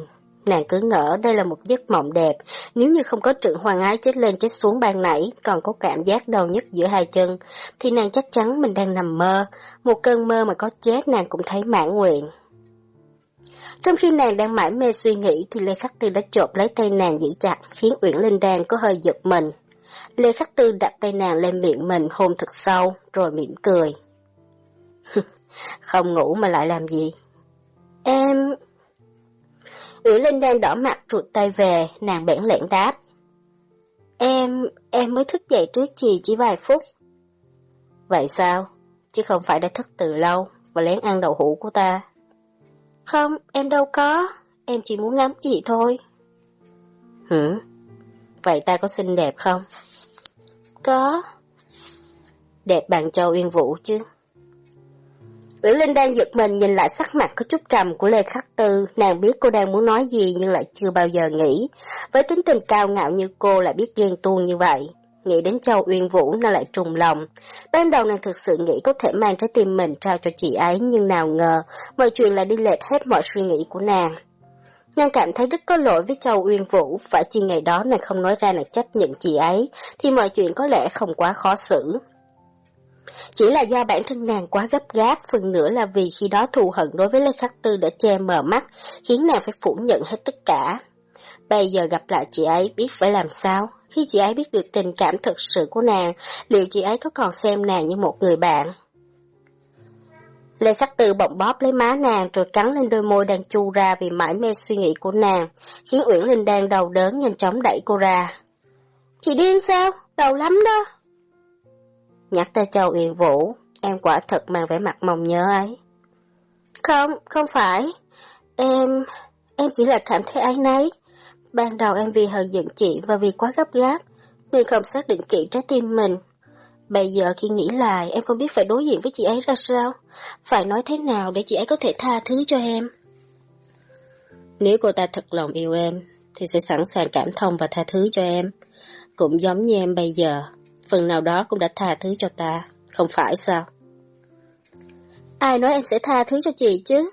Nàng cứ ngỡ đây là một giấc mộng đẹp, nếu như không có trượng hoàng ái chết lên chết xuống ban nãy, còn có cảm giác đau nhất giữa hai chân, thì nàng chắc chắn mình đang nằm mơ, một cơn mơ mà có chết nàng cũng thấy mãn nguyện. Trong khi nàng đang mãi mê suy nghĩ thì Lê Khắc Tư đã chộp lấy tay nàng giữ chặt, khiến Uyển Linh Đan có hơi giật mình. Lê Khắc Tư đặt tay nàng lên miệng mình hôn thật sâu, rồi mỉm cười. (laughs) Không ngủ mà lại làm gì? Em... Uyển Linh đang đỏ mặt rụt tay về, nàng bẽn lẽn đáp. Em, em mới thức dậy trước chị chỉ vài phút. Vậy sao? Chứ không phải đã thức từ lâu và lén ăn đậu hũ của ta. Không, em đâu có. Em chỉ muốn ngắm chị thôi. Hử? Vậy ta có xinh đẹp không? Có. Đẹp bằng châu Uyên Vũ chứ. Uyển Linh đang giật mình nhìn lại sắc mặt có chút trầm của Lê Khắc Tư, nàng biết cô đang muốn nói gì nhưng lại chưa bao giờ nghĩ. Với tính tình cao ngạo như cô lại biết ghen tuông như vậy. Nghĩ đến Châu Uyên Vũ nó lại trùng lòng. Ban đầu nàng thực sự nghĩ có thể mang trái tim mình trao cho chị ấy nhưng nào ngờ mọi chuyện lại đi lệch hết mọi suy nghĩ của nàng. Nàng cảm thấy rất có lỗi với Châu Uyên Vũ, phải chi ngày đó nàng không nói ra nàng chấp nhận chị ấy, thì mọi chuyện có lẽ không quá khó xử. Chỉ là do bản thân nàng quá gấp gáp, phần nữa là vì khi đó thù hận đối với Lê Khắc Tư đã che mờ mắt, khiến nàng phải phủ nhận hết tất cả. Bây giờ gặp lại chị ấy biết phải làm sao? Khi chị ấy biết được tình cảm thật sự của nàng, liệu chị ấy có còn xem nàng như một người bạn? Lê Khắc Tư bỗng bóp lấy má nàng rồi cắn lên đôi môi đang chu ra vì mãi mê suy nghĩ của nàng, khiến Uyển Linh đang đầu đớn nhanh chóng đẩy cô ra. Chị điên sao? Đầu lắm đó. Nhắc tới Châu Uyên Vũ, em quả thật mang vẻ mặt mong nhớ ấy. Không, không phải. Em... em chỉ là cảm thấy ái nấy. Ban đầu em vì hờn giận chị và vì quá gấp gáp, nên không xác định kỹ trái tim mình. Bây giờ khi nghĩ lại, em không biết phải đối diện với chị ấy ra sao, phải nói thế nào để chị ấy có thể tha thứ cho em. Nếu cô ta thật lòng yêu em, thì sẽ sẵn sàng cảm thông và tha thứ cho em. Cũng giống như em bây giờ, phần nào đó cũng đã tha thứ cho ta, không phải sao? Ai nói em sẽ tha thứ cho chị chứ?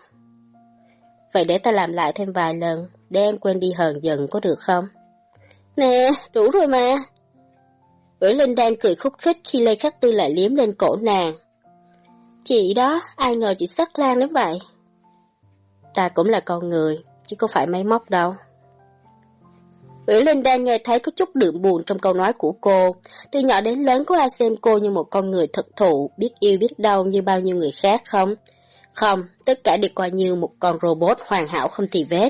Vậy để ta làm lại thêm vài lần, để em quên đi hờn giận có được không? Nè, đủ rồi mà. Uyển Linh đang cười khúc khích khi Lê Khắc Tư lại liếm lên cổ nàng. Chị đó, ai ngờ chị sắc lan đến vậy? Ta cũng là con người, chứ có phải máy móc đâu. Ủy Linh đang nghe thấy có chút đượm buồn trong câu nói của cô. Từ nhỏ đến lớn có ai xem cô như một con người thật thụ, biết yêu biết đau như bao nhiêu người khác không? Không, tất cả đều coi như một con robot hoàn hảo không tì vết.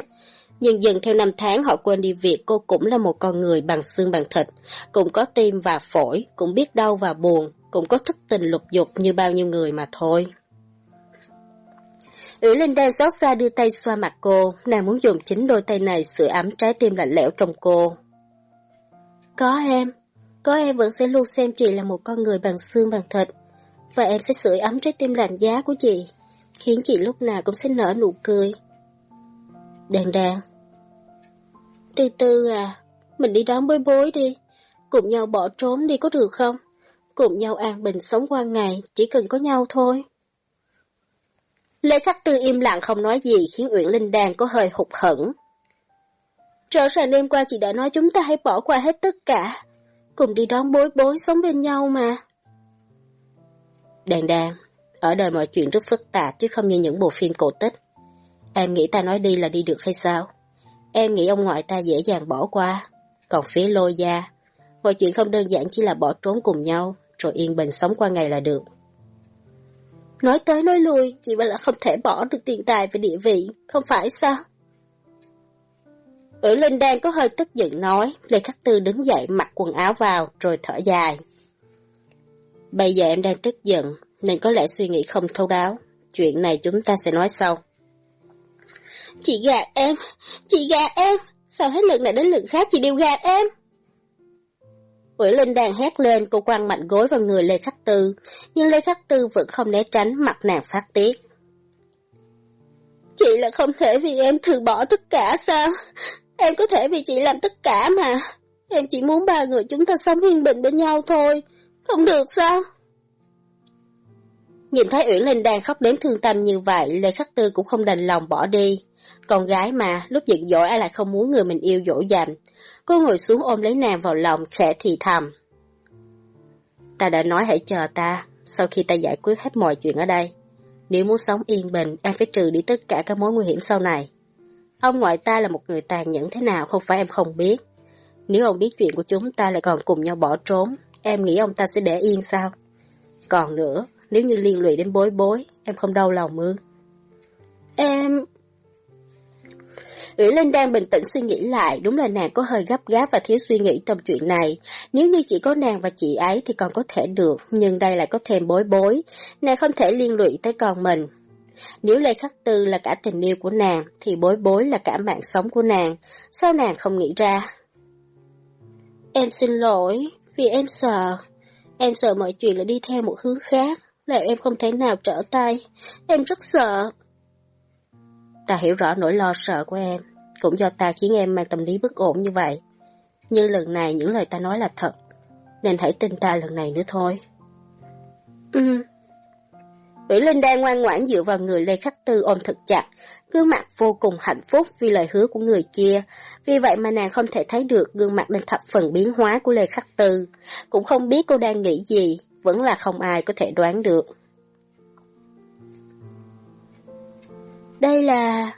Nhưng dần theo năm tháng họ quên đi việc cô cũng là một con người bằng xương bằng thịt, cũng có tim và phổi, cũng biết đau và buồn, cũng có thức tình lục dục như bao nhiêu người mà thôi. Ủy Linh đang xót xa đưa tay xoa mặt cô, nàng muốn dùng chính đôi tay này sửa ấm trái tim lạnh lẽo trong cô. Có em, có em vẫn sẽ luôn xem chị là một con người bằng xương bằng thịt, và em sẽ sưởi ấm trái tim lạnh giá của chị, khiến chị lúc nào cũng sẽ nở nụ cười. Đàn đàn. Từ từ à, mình đi đón bối bối đi, cùng nhau bỏ trốn đi có được không? Cùng nhau an bình sống qua ngày, chỉ cần có nhau thôi. Lê Khắc Tư im lặng không nói gì khiến Uyển Linh Đan có hơi hụt hẫng. Rõ ràng đêm qua chị đã nói chúng ta hãy bỏ qua hết tất cả, cùng đi đón bối bối sống bên nhau mà. Đàn đàn, ở đời mọi chuyện rất phức tạp chứ không như những bộ phim cổ tích. Em nghĩ ta nói đi là đi được hay sao? Em nghĩ ông ngoại ta dễ dàng bỏ qua. Còn phía lôi gia, mọi chuyện không đơn giản chỉ là bỏ trốn cùng nhau, rồi yên bình sống qua ngày là được. Nói tới nói lui, chỉ vẫn là không thể bỏ được tiền tài và địa vị, không phải sao? Ủy Linh đang có hơi tức giận nói, Lê Khắc Tư đứng dậy mặc quần áo vào rồi thở dài. Bây giờ em đang tức giận, nên có lẽ suy nghĩ không thấu đáo. Chuyện này chúng ta sẽ nói sau. Chị gạt em, chị gạt em, sao hết lần này đến lần khác chị đều gạt em? Ủy Linh đang hét lên, cô quăng mạnh gối vào người Lê Khắc Tư, nhưng Lê Khắc Tư vẫn không né tránh mặt nàng phát tiết. Chị là không thể vì em từ bỏ tất cả sao? Em có thể vì chị làm tất cả mà. Em chỉ muốn ba người chúng ta sống yên bình bên nhau thôi. Không được sao? Nhìn thấy Uyển Linh đang khóc đến thương tâm như vậy, Lê Khắc Tư cũng không đành lòng bỏ đi. Con gái mà, lúc giận dỗi ai lại không muốn người mình yêu dỗ dành. Cô ngồi xuống ôm lấy nàng vào lòng, khẽ thì thầm. Ta đã nói hãy chờ ta, sau khi ta giải quyết hết mọi chuyện ở đây. Nếu muốn sống yên bình, em phải trừ đi tất cả các mối nguy hiểm sau này. Ông ngoại ta là một người tàn nhẫn thế nào không phải em không biết. Nếu ông biết chuyện của chúng ta lại còn cùng nhau bỏ trốn, em nghĩ ông ta sẽ để yên sao? Còn nữa, nếu như liên lụy đến bối bối, em không đau lòng ư? Em... Ủy Linh đang bình tĩnh suy nghĩ lại, đúng là nàng có hơi gấp gáp và thiếu suy nghĩ trong chuyện này. Nếu như chỉ có nàng và chị ấy thì còn có thể được, nhưng đây lại có thêm bối bối. Nàng không thể liên lụy tới con mình. Nếu Lê Khắc Tư là cả tình yêu của nàng, thì bối bối là cả mạng sống của nàng. Sao nàng không nghĩ ra? Em xin lỗi, vì em sợ. Em sợ mọi chuyện lại đi theo một hướng khác, làm em không thể nào trở tay. Em rất sợ. Ta hiểu rõ nỗi lo sợ của em, cũng do ta khiến em mang tâm lý bất ổn như vậy. Nhưng lần này những lời ta nói là thật, nên hãy tin ta lần này nữa thôi. Ừ. Ủy Linh đang ngoan ngoãn dựa vào người Lê Khắc Tư ôm thật chặt, gương mặt vô cùng hạnh phúc vì lời hứa của người kia. Vì vậy mà nàng không thể thấy được gương mặt đang thập phần biến hóa của Lê Khắc Tư. Cũng không biết cô đang nghĩ gì, vẫn là không ai có thể đoán được. Đây là...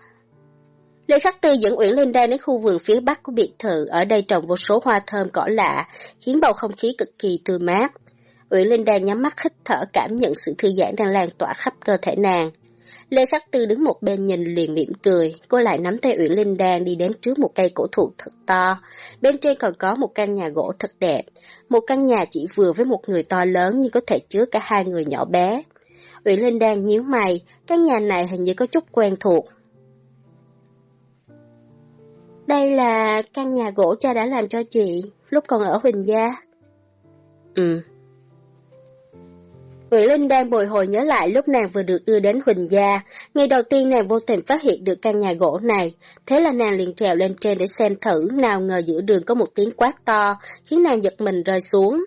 Lê Khắc Tư dẫn Uyển Linh đang đến khu vườn phía bắc của biệt thự, ở đây trồng vô số hoa thơm cỏ lạ, khiến bầu không khí cực kỳ tươi mát. Uyển Linh đang nhắm mắt hít thở cảm nhận sự thư giãn đang lan tỏa khắp cơ thể nàng. Lê Khắc Tư đứng một bên nhìn liền mỉm cười, cô lại nắm tay Uyển Linh đang đi đến trước một cây cổ thụ thật to. Bên trên còn có một căn nhà gỗ thật đẹp. Một căn nhà chỉ vừa với một người to lớn nhưng có thể chứa cả hai người nhỏ bé. Uyển Linh đang nhíu mày, căn nhà này hình như có chút quen thuộc. Đây là căn nhà gỗ cha đã làm cho chị, lúc còn ở Huỳnh Gia. Ừ, Nguyễn Linh đang bồi hồi nhớ lại lúc nàng vừa được đưa đến Huỳnh Gia. Ngày đầu tiên nàng vô tình phát hiện được căn nhà gỗ này. Thế là nàng liền trèo lên trên để xem thử, nào ngờ giữa đường có một tiếng quát to, khiến nàng giật mình rơi xuống.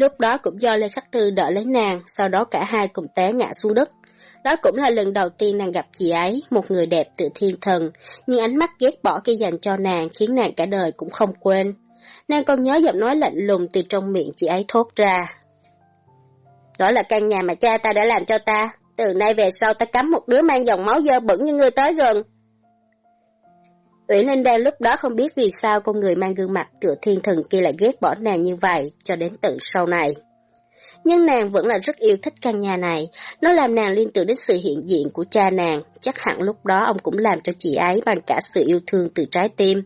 Lúc đó cũng do Lê Khắc Tư đỡ lấy nàng, sau đó cả hai cùng té ngã xuống đất. Đó cũng là lần đầu tiên nàng gặp chị ấy, một người đẹp tự thiên thần, nhưng ánh mắt ghét bỏ kia dành cho nàng khiến nàng cả đời cũng không quên. Nàng còn nhớ giọng nói lạnh lùng từ trong miệng chị ấy thốt ra. Đó là căn nhà mà cha ta đã làm cho ta. Từ nay về sau ta cấm một đứa mang dòng máu dơ bẩn như ngươi tới gần. Uyển Linh đang lúc đó không biết vì sao con người mang gương mặt cửa thiên thần kia lại ghét bỏ nàng như vậy cho đến tận sau này. Nhưng nàng vẫn là rất yêu thích căn nhà này, nó làm nàng liên tưởng đến sự hiện diện của cha nàng, chắc hẳn lúc đó ông cũng làm cho chị ấy bằng cả sự yêu thương từ trái tim.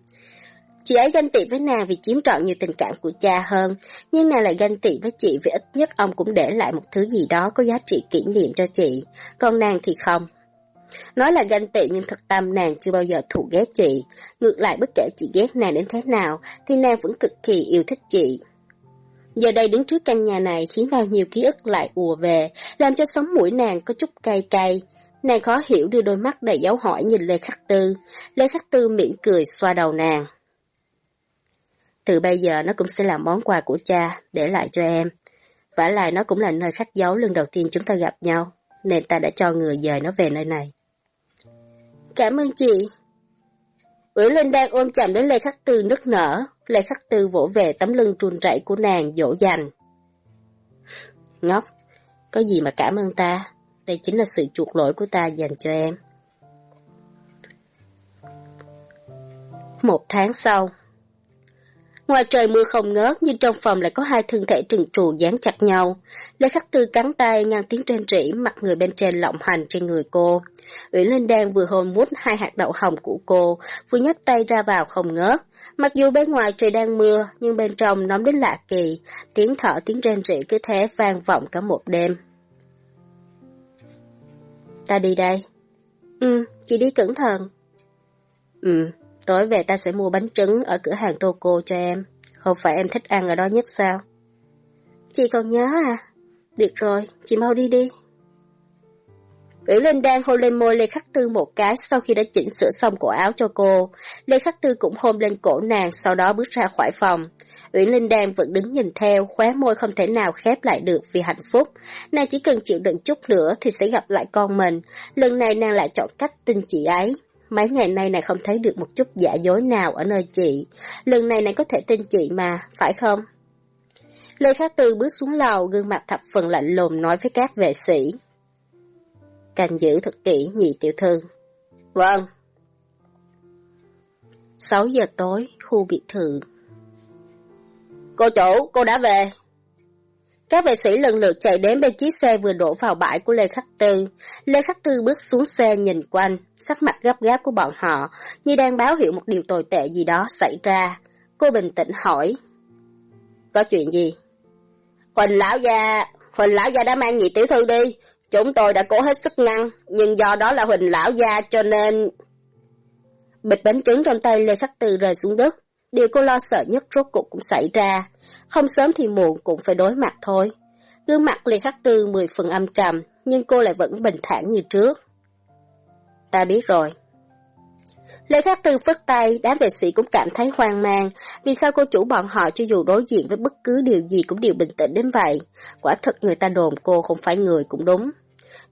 Chị ấy ganh tị với nàng vì chiếm trọn nhiều tình cảm của cha hơn, nhưng nàng lại ganh tị với chị vì ít nhất ông cũng để lại một thứ gì đó có giá trị kỷ niệm cho chị, còn nàng thì không. Nói là ganh tị nhưng thật tâm nàng chưa bao giờ thù ghét chị, ngược lại bất kể chị ghét nàng đến thế nào thì nàng vẫn cực kỳ yêu thích chị. Giờ đây đứng trước căn nhà này khiến bao nhiêu ký ức lại ùa về, làm cho sống mũi nàng có chút cay cay. Nàng khó hiểu đưa đôi mắt đầy dấu hỏi nhìn Lê Khắc Tư. Lê Khắc Tư mỉm cười xoa đầu nàng. Từ bây giờ nó cũng sẽ là món quà của cha, để lại cho em. vả lại nó cũng là nơi khắc dấu lần đầu tiên chúng ta gặp nhau, nên ta đã cho người dời nó về nơi này. Cảm ơn chị. Uyển Linh đang ôm chầm đến Lê Khắc Tư nức nở, Lê Khắc Tư vỗ về tấm lưng trùn rẩy của nàng dỗ dành. Ngốc, có gì mà cảm ơn ta, đây chính là sự chuộc lỗi của ta dành cho em. Một tháng sau Ngoài trời mưa không ngớt, nhưng trong phòng lại có hai thân thể trừng trù dán chặt nhau. Lê Khắc Tư cắn tay ngang tiếng trên rỉ, mặt người bên trên lộng hành trên người cô. Uyển Linh đang vừa hôn mút hai hạt đậu hồng của cô, vừa nhấc tay ra vào không ngớt. Mặc dù bên ngoài trời đang mưa, nhưng bên trong nóng đến lạ kỳ, tiếng thở tiếng rên rỉ cứ thế vang vọng cả một đêm. Ta đi đây. Ừ, chị đi cẩn thận. Ừ, tối về ta sẽ mua bánh trứng ở cửa hàng tô cô cho em. Không phải em thích ăn ở đó nhất sao? Chị còn nhớ à? Được rồi, chị mau đi đi. Uyển Linh đang hôn lên môi Lê Khắc Tư một cái sau khi đã chỉnh sửa xong cổ áo cho cô. Lê Khắc Tư cũng hôn lên cổ nàng, sau đó bước ra khỏi phòng. Uyển Linh đang vẫn đứng nhìn theo, khóe môi không thể nào khép lại được vì hạnh phúc. Nàng chỉ cần chịu đựng chút nữa thì sẽ gặp lại con mình. Lần này nàng lại chọn cách tin chị ấy. Mấy ngày nay này không thấy được một chút giả dối nào ở nơi chị. Lần này này có thể tin chị mà, phải không? Lê Khắc Tư bước xuống lầu, gương mặt thập phần lạnh lùng nói với các vệ sĩ. Càng giữ thật kỹ nhị tiểu thư. Vâng. 6 giờ tối, khu biệt thự. Cô chủ, cô đã về. Các vệ sĩ lần lượt chạy đến bên chiếc xe vừa đổ vào bãi của Lê Khắc Tư. Lê Khắc Tư bước xuống xe nhìn quanh, sắc mặt gấp gáp của bọn họ, như đang báo hiệu một điều tồi tệ gì đó xảy ra. Cô bình tĩnh hỏi. Có chuyện gì? Huỳnh lão gia, Huỳnh lão gia đã mang nhị tiểu thư đi. Chúng tôi đã cố hết sức ngăn, nhưng do đó là Huỳnh lão gia cho nên... Bịch bánh trứng trong tay Lê Khắc Tư rơi xuống đất. Điều cô lo sợ nhất rốt cuộc cũng xảy ra. Không sớm thì muộn cũng phải đối mặt thôi. Gương mặt Lê Khắc Tư mười phần âm trầm, nhưng cô lại vẫn bình thản như trước. Ta biết rồi. Lê Khắc Tư phất tay, đám vệ sĩ cũng cảm thấy hoang mang, vì sao cô chủ bọn họ cho dù đối diện với bất cứ điều gì cũng đều bình tĩnh đến vậy. Quả thật người ta đồn cô không phải người cũng đúng.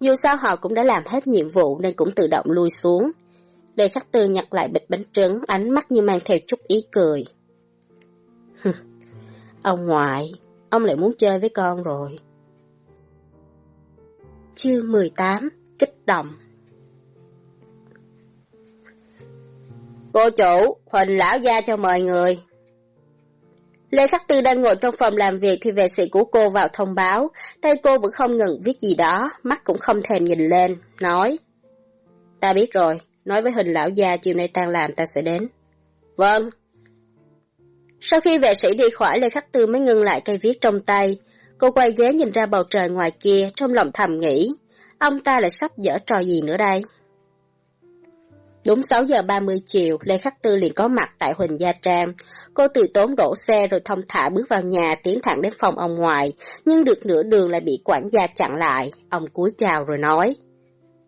Dù sao họ cũng đã làm hết nhiệm vụ nên cũng tự động lui xuống. Lê Khắc Tư nhặt lại bịch bánh trứng, ánh mắt như mang theo chút ý cười ông ngoại, ông lại muốn chơi với con rồi. Chương 18 Kích động Cô chủ, Huỳnh lão gia cho mời người. Lê Khắc Tư đang ngồi trong phòng làm việc thì vệ sĩ của cô vào thông báo, tay cô vẫn không ngừng viết gì đó, mắt cũng không thèm nhìn lên, nói. Ta biết rồi, nói với Huỳnh lão gia chiều nay tan làm ta sẽ đến. Vâng. Sau khi vệ sĩ đi khỏi, Lê Khắc Tư mới ngưng lại cây viết trong tay. Cô quay ghế nhìn ra bầu trời ngoài kia, trong lòng thầm nghĩ, ông ta lại sắp dở trò gì nữa đây? Đúng 6 giờ 30 chiều, Lê Khắc Tư liền có mặt tại Huỳnh Gia Trang. Cô từ tốn đổ xe rồi thông thả bước vào nhà tiến thẳng đến phòng ông ngoại, nhưng được nửa đường lại bị quản gia chặn lại. Ông cúi chào rồi nói.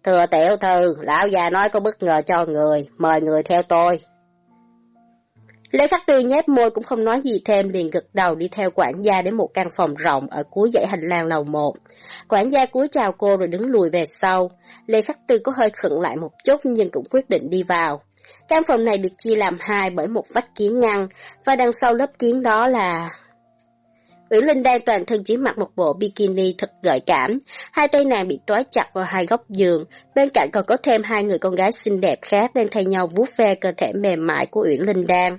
Thưa tiểu thư, lão già nói có bất ngờ cho người, mời người theo tôi. Lê Khắc Tư nhép môi cũng không nói gì thêm, liền gật đầu đi theo quản gia đến một căn phòng rộng ở cuối dãy hành lang lầu một. Quản gia cúi chào cô rồi đứng lùi về sau. Lê Khắc Tư có hơi khựng lại một chút nhưng cũng quyết định đi vào. Căn phòng này được chia làm hai bởi một vách kiến ngăn và đằng sau lớp kiến đó là... Uyển Linh đang toàn thân chỉ mặc một bộ bikini thật gợi cảm, hai tay nàng bị trói chặt vào hai góc giường, bên cạnh còn có thêm hai người con gái xinh đẹp khác đang thay nhau vuốt ve cơ thể mềm mại của Uyển Linh đang.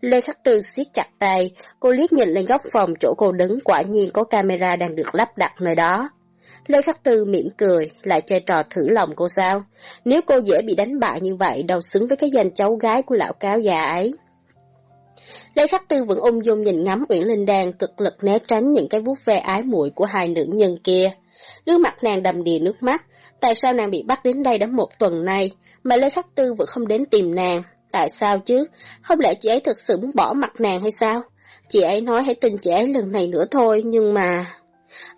Lê Khắc Tư siết chặt tay, cô liếc nhìn lên góc phòng chỗ cô đứng quả nhiên có camera đang được lắp đặt nơi đó. Lê Khắc Tư mỉm cười, lại chơi trò thử lòng cô sao? Nếu cô dễ bị đánh bại như vậy, đâu xứng với cái danh cháu gái của lão cáo già ấy. Lê Khắc Tư vẫn ung dung nhìn ngắm Uyển Linh Đan cực lực né tránh những cái vuốt ve ái muội của hai nữ nhân kia. Gương mặt nàng đầm đìa nước mắt, tại sao nàng bị bắt đến đây đã một tuần nay, mà Lê Khắc Tư vẫn không đến tìm nàng, Tại sao chứ? Không lẽ chị ấy thực sự muốn bỏ mặt nàng hay sao? Chị ấy nói hãy tin chị ấy lần này nữa thôi, nhưng mà...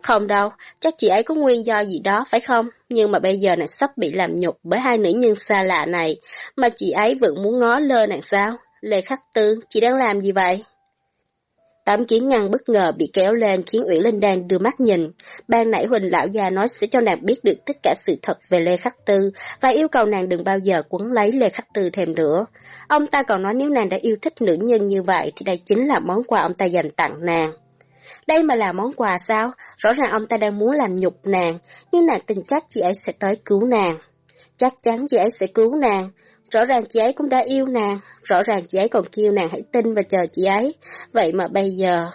Không đâu, chắc chị ấy có nguyên do gì đó phải không? Nhưng mà bây giờ nàng sắp bị làm nhục bởi hai nữ nhân xa lạ này, mà chị ấy vẫn muốn ngó lơ nàng sao? Lê Khắc Tư, chị đang làm gì vậy? Tấm kiến ngăn bất ngờ bị kéo lên khiến Uyển Linh đang đưa mắt nhìn. Ban nãy Huỳnh lão già nói sẽ cho nàng biết được tất cả sự thật về Lê Khắc Tư và yêu cầu nàng đừng bao giờ quấn lấy Lê Khắc Tư thêm nữa. Ông ta còn nói nếu nàng đã yêu thích nữ nhân như vậy thì đây chính là món quà ông ta dành tặng nàng. Đây mà là món quà sao? Rõ ràng ông ta đang muốn làm nhục nàng, nhưng nàng tin chắc chị ấy sẽ tới cứu nàng. Chắc chắn chị ấy sẽ cứu nàng. Rõ ràng chị ấy cũng đã yêu nàng, rõ ràng chị ấy còn kêu nàng hãy tin và chờ chị ấy. Vậy mà bây giờ...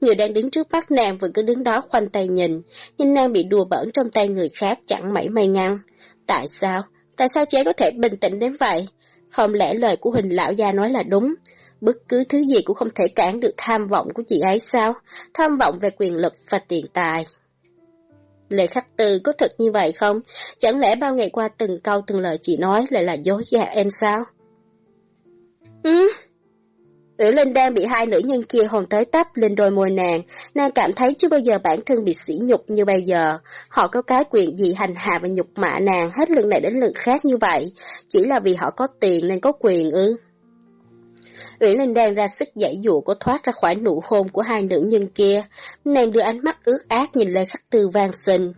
Người đang đứng trước mắt nàng vẫn cứ đứng đó khoanh tay nhìn, nhìn nàng bị đùa bỡn trong tay người khác chẳng mảy may ngăn. Tại sao? Tại sao chị ấy có thể bình tĩnh đến vậy? Không lẽ lời của hình Lão Gia nói là đúng? Bất cứ thứ gì cũng không thể cản được tham vọng của chị ấy sao? Tham vọng về quyền lực và tiền tài. Lệ Khắc Tư có thật như vậy không? Chẳng lẽ bao ngày qua từng câu từng lời chị nói lại là dối gạt em sao? Ừ. Uyển Linh đang bị hai nữ nhân kia hồn tới tấp lên đôi môi nàng, nàng cảm thấy chưa bao giờ bản thân bị sỉ nhục như bây giờ. Họ có cái quyền gì hành hạ và nhục mạ nàng hết lần này đến lần khác như vậy, chỉ là vì họ có tiền nên có quyền ư. Uyển Linh đang ra sức giải dụ có thoát ra khỏi nụ hôn của hai nữ nhân kia. Nàng đưa ánh mắt ướt át nhìn Lê Khắc Tư van xin.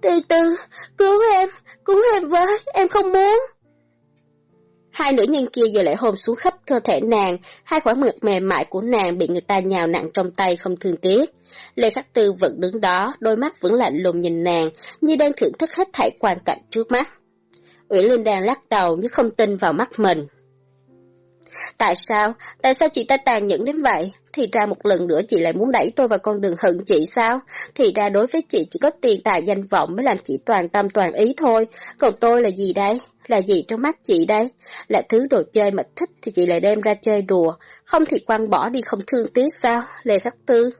Từ từ, cứu em, cứu em với, em không muốn. Hai nữ nhân kia giờ lại hôn xuống khắp cơ thể nàng, hai khoảng ngực mềm mại của nàng bị người ta nhào nặng trong tay không thương tiếc. Lê Khắc Tư vẫn đứng đó, đôi mắt vẫn lạnh lùng nhìn nàng, như đang thưởng thức hết thảy quan cảnh trước mắt. Uyển Linh đang lắc đầu như không tin vào mắt mình. Tại sao? Tại sao chị ta tàn nhẫn đến vậy? Thì ra một lần nữa chị lại muốn đẩy tôi vào con đường hận chị sao? Thì ra đối với chị chỉ có tiền tài danh vọng mới làm chị toàn tâm toàn ý thôi. Còn tôi là gì đây? Là gì trong mắt chị đây? Là thứ đồ chơi mà thích thì chị lại đem ra chơi đùa. Không thì quăng bỏ đi không thương tiếc sao? Lê Khắc Tư.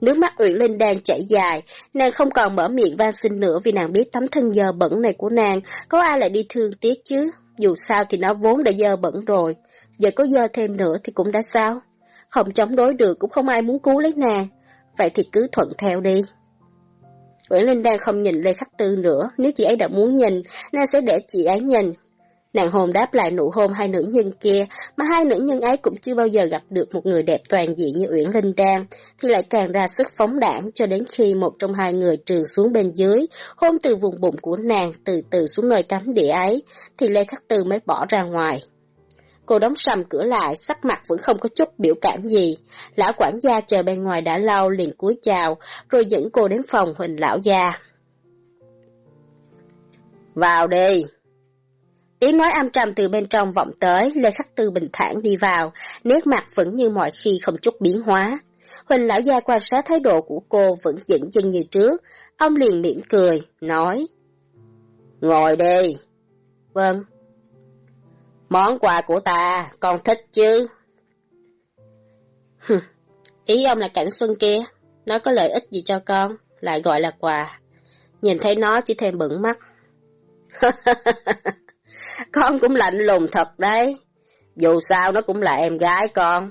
Nước mắt Uyển Linh đang chảy dài, nàng không còn mở miệng van xin nữa vì nàng biết tấm thân giờ bẩn này của nàng, có ai lại đi thương tiếc chứ? Dù sao thì nó vốn đã dơ bẩn rồi, giờ có dơ thêm nữa thì cũng đã sao. Không chống đối được cũng không ai muốn cứu lấy nàng, vậy thì cứ thuận theo đi. Nguyễn Linh đang không nhìn Lê Khắc Tư nữa, nếu chị ấy đã muốn nhìn, nàng sẽ để chị ấy nhìn. Nàng hồn đáp lại nụ hôn hai nữ nhân kia, mà hai nữ nhân ấy cũng chưa bao giờ gặp được một người đẹp toàn diện như Uyển Linh Đan, thì lại càng ra sức phóng đảng cho đến khi một trong hai người trường xuống bên dưới, hôn từ vùng bụng của nàng từ từ xuống nơi cắm địa ấy, thì Lê Khắc Tư mới bỏ ra ngoài. Cô đóng sầm cửa lại, sắc mặt vẫn không có chút biểu cảm gì. Lão quản gia chờ bên ngoài đã lâu liền cúi chào, rồi dẫn cô đến phòng Huỳnh lão gia. Vào đi! Tiếng nói âm trầm từ bên trong vọng tới, Lê Khắc Tư bình thản đi vào, nét mặt vẫn như mọi khi không chút biến hóa. Huỳnh lão gia quan sát thái độ của cô vẫn dững dưng như trước, ông liền mỉm cười, nói. Ngồi đi. Vâng. Món quà của ta, con thích chứ? Ý ông là cảnh xuân kia, nó có lợi ích gì cho con, lại gọi là quà. Nhìn thấy nó chỉ thêm bẩn mắt. (laughs) con cũng lạnh lùng thật đấy. Dù sao nó cũng là em gái con.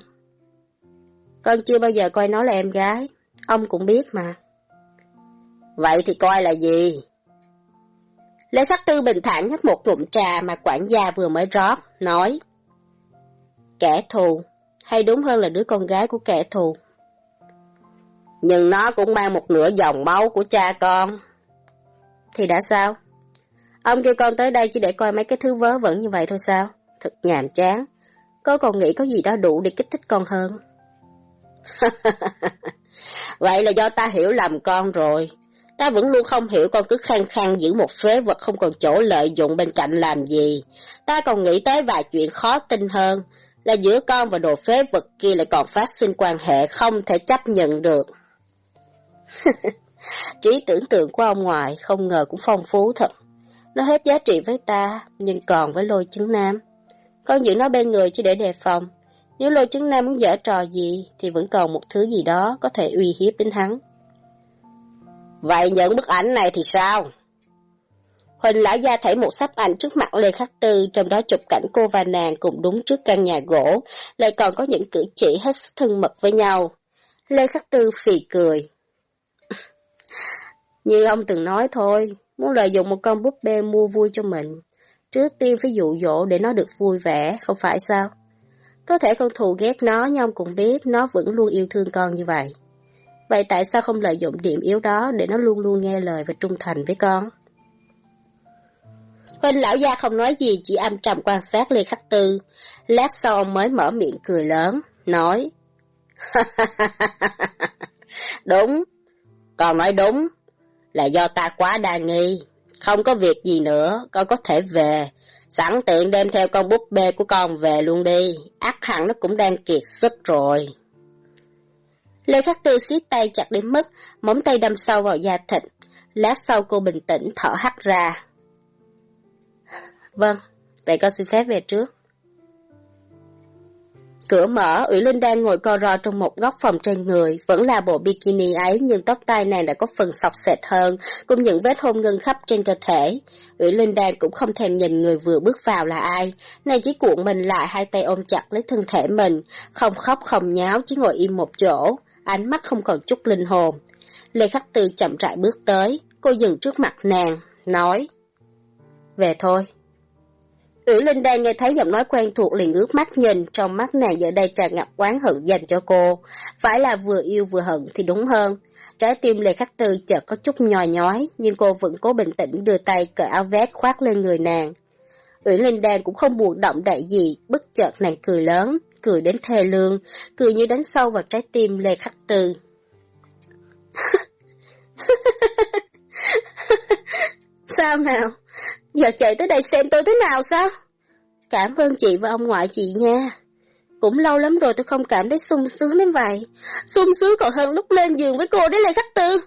Con chưa bao giờ coi nó là em gái, ông cũng biết mà. Vậy thì coi là gì? Lê Khắc Tư bình thản nhấp một ngụm trà mà quản gia vừa mới rót, nói. Kẻ thù, hay đúng hơn là đứa con gái của kẻ thù. Nhưng nó cũng mang một nửa dòng máu của cha con. Thì đã sao? Ông kêu con tới đây chỉ để coi mấy cái thứ vớ vẩn như vậy thôi sao? Thật nhàm chán. Có còn nghĩ có gì đó đủ để kích thích con hơn. (laughs) vậy là do ta hiểu lầm con rồi. Ta vẫn luôn không hiểu con cứ khăng khăng giữ một phế vật không còn chỗ lợi dụng bên cạnh làm gì. Ta còn nghĩ tới vài chuyện khó tin hơn, là giữa con và đồ phế vật kia lại còn phát sinh quan hệ không thể chấp nhận được. (laughs) Trí tưởng tượng của ông ngoại không ngờ cũng phong phú thật. Nó hết giá trị với ta, nhưng còn với lôi chứng nam. Con giữ nó bên người chỉ để đề phòng. Nếu lôi chứng nam muốn dở trò gì, thì vẫn còn một thứ gì đó có thể uy hiếp đến hắn. Vậy những bức ảnh này thì sao? Huỳnh lão gia thấy một sắp ảnh trước mặt Lê Khắc Tư, trong đó chụp cảnh cô và nàng cùng đúng trước căn nhà gỗ, lại còn có những cử chỉ hết sức thân mật với nhau. Lê Khắc Tư phì cười. (laughs) Như ông từng nói thôi, muốn lợi dụng một con búp bê mua vui cho mình. Trước tiên phải dụ dỗ để nó được vui vẻ, không phải sao? Có thể con thù ghét nó nhưng ông cũng biết nó vẫn luôn yêu thương con như vậy. Vậy tại sao không lợi dụng điểm yếu đó để nó luôn luôn nghe lời và trung thành với con? Huynh lão gia không nói gì, chỉ âm trầm quan sát Lê Khắc Tư. Lát sau ông mới mở miệng cười lớn, nói. (laughs) đúng, con nói đúng, là do ta quá đa nghi. Không có việc gì nữa, con có thể về. Sẵn tiện đem theo con búp bê của con về luôn đi, ác hẳn nó cũng đang kiệt sức rồi. Lê Khắc Tư siết tay chặt đến mức, móng tay đâm sâu vào da thịt. Lát sau cô bình tĩnh thở hắt ra. Vâng, vậy con xin phép về trước. Cửa mở, Ủy Linh đang ngồi co ro trong một góc phòng trên người, vẫn là bộ bikini ấy nhưng tóc tai nàng đã có phần sọc sệt hơn, cùng những vết hôn ngân khắp trên cơ thể. Ủy Linh đang cũng không thèm nhìn người vừa bước vào là ai, nàng chỉ cuộn mình lại hai tay ôm chặt lấy thân thể mình, không khóc không nháo, chỉ ngồi im một chỗ, ánh mắt không còn chút linh hồn. Lê Khắc Tư chậm rãi bước tới, cô dừng trước mặt nàng, nói Về thôi. Ủy Linh đang nghe thấy giọng nói quen thuộc liền ướt mắt nhìn, trong mắt nàng giờ đây tràn ngập oán hận dành cho cô. Phải là vừa yêu vừa hận thì đúng hơn. Trái tim Lê Khắc Tư chợt có chút nhòi nhói, nhưng cô vẫn cố bình tĩnh đưa tay cởi áo vest khoác lên người nàng. Ủy Linh Đan cũng không buồn động đại gì, bất chợt nàng cười lớn, cười đến thê lương, cười như đánh sâu vào trái tim Lê Khắc Tư. (laughs) (laughs) sao nào? Giờ chạy tới đây xem tôi thế nào sao? Cảm ơn chị và ông ngoại chị nha. Cũng lâu lắm rồi tôi không cảm thấy sung sướng đến vậy. sung sướng còn hơn lúc lên giường với cô đấy Lê Khắc Tư.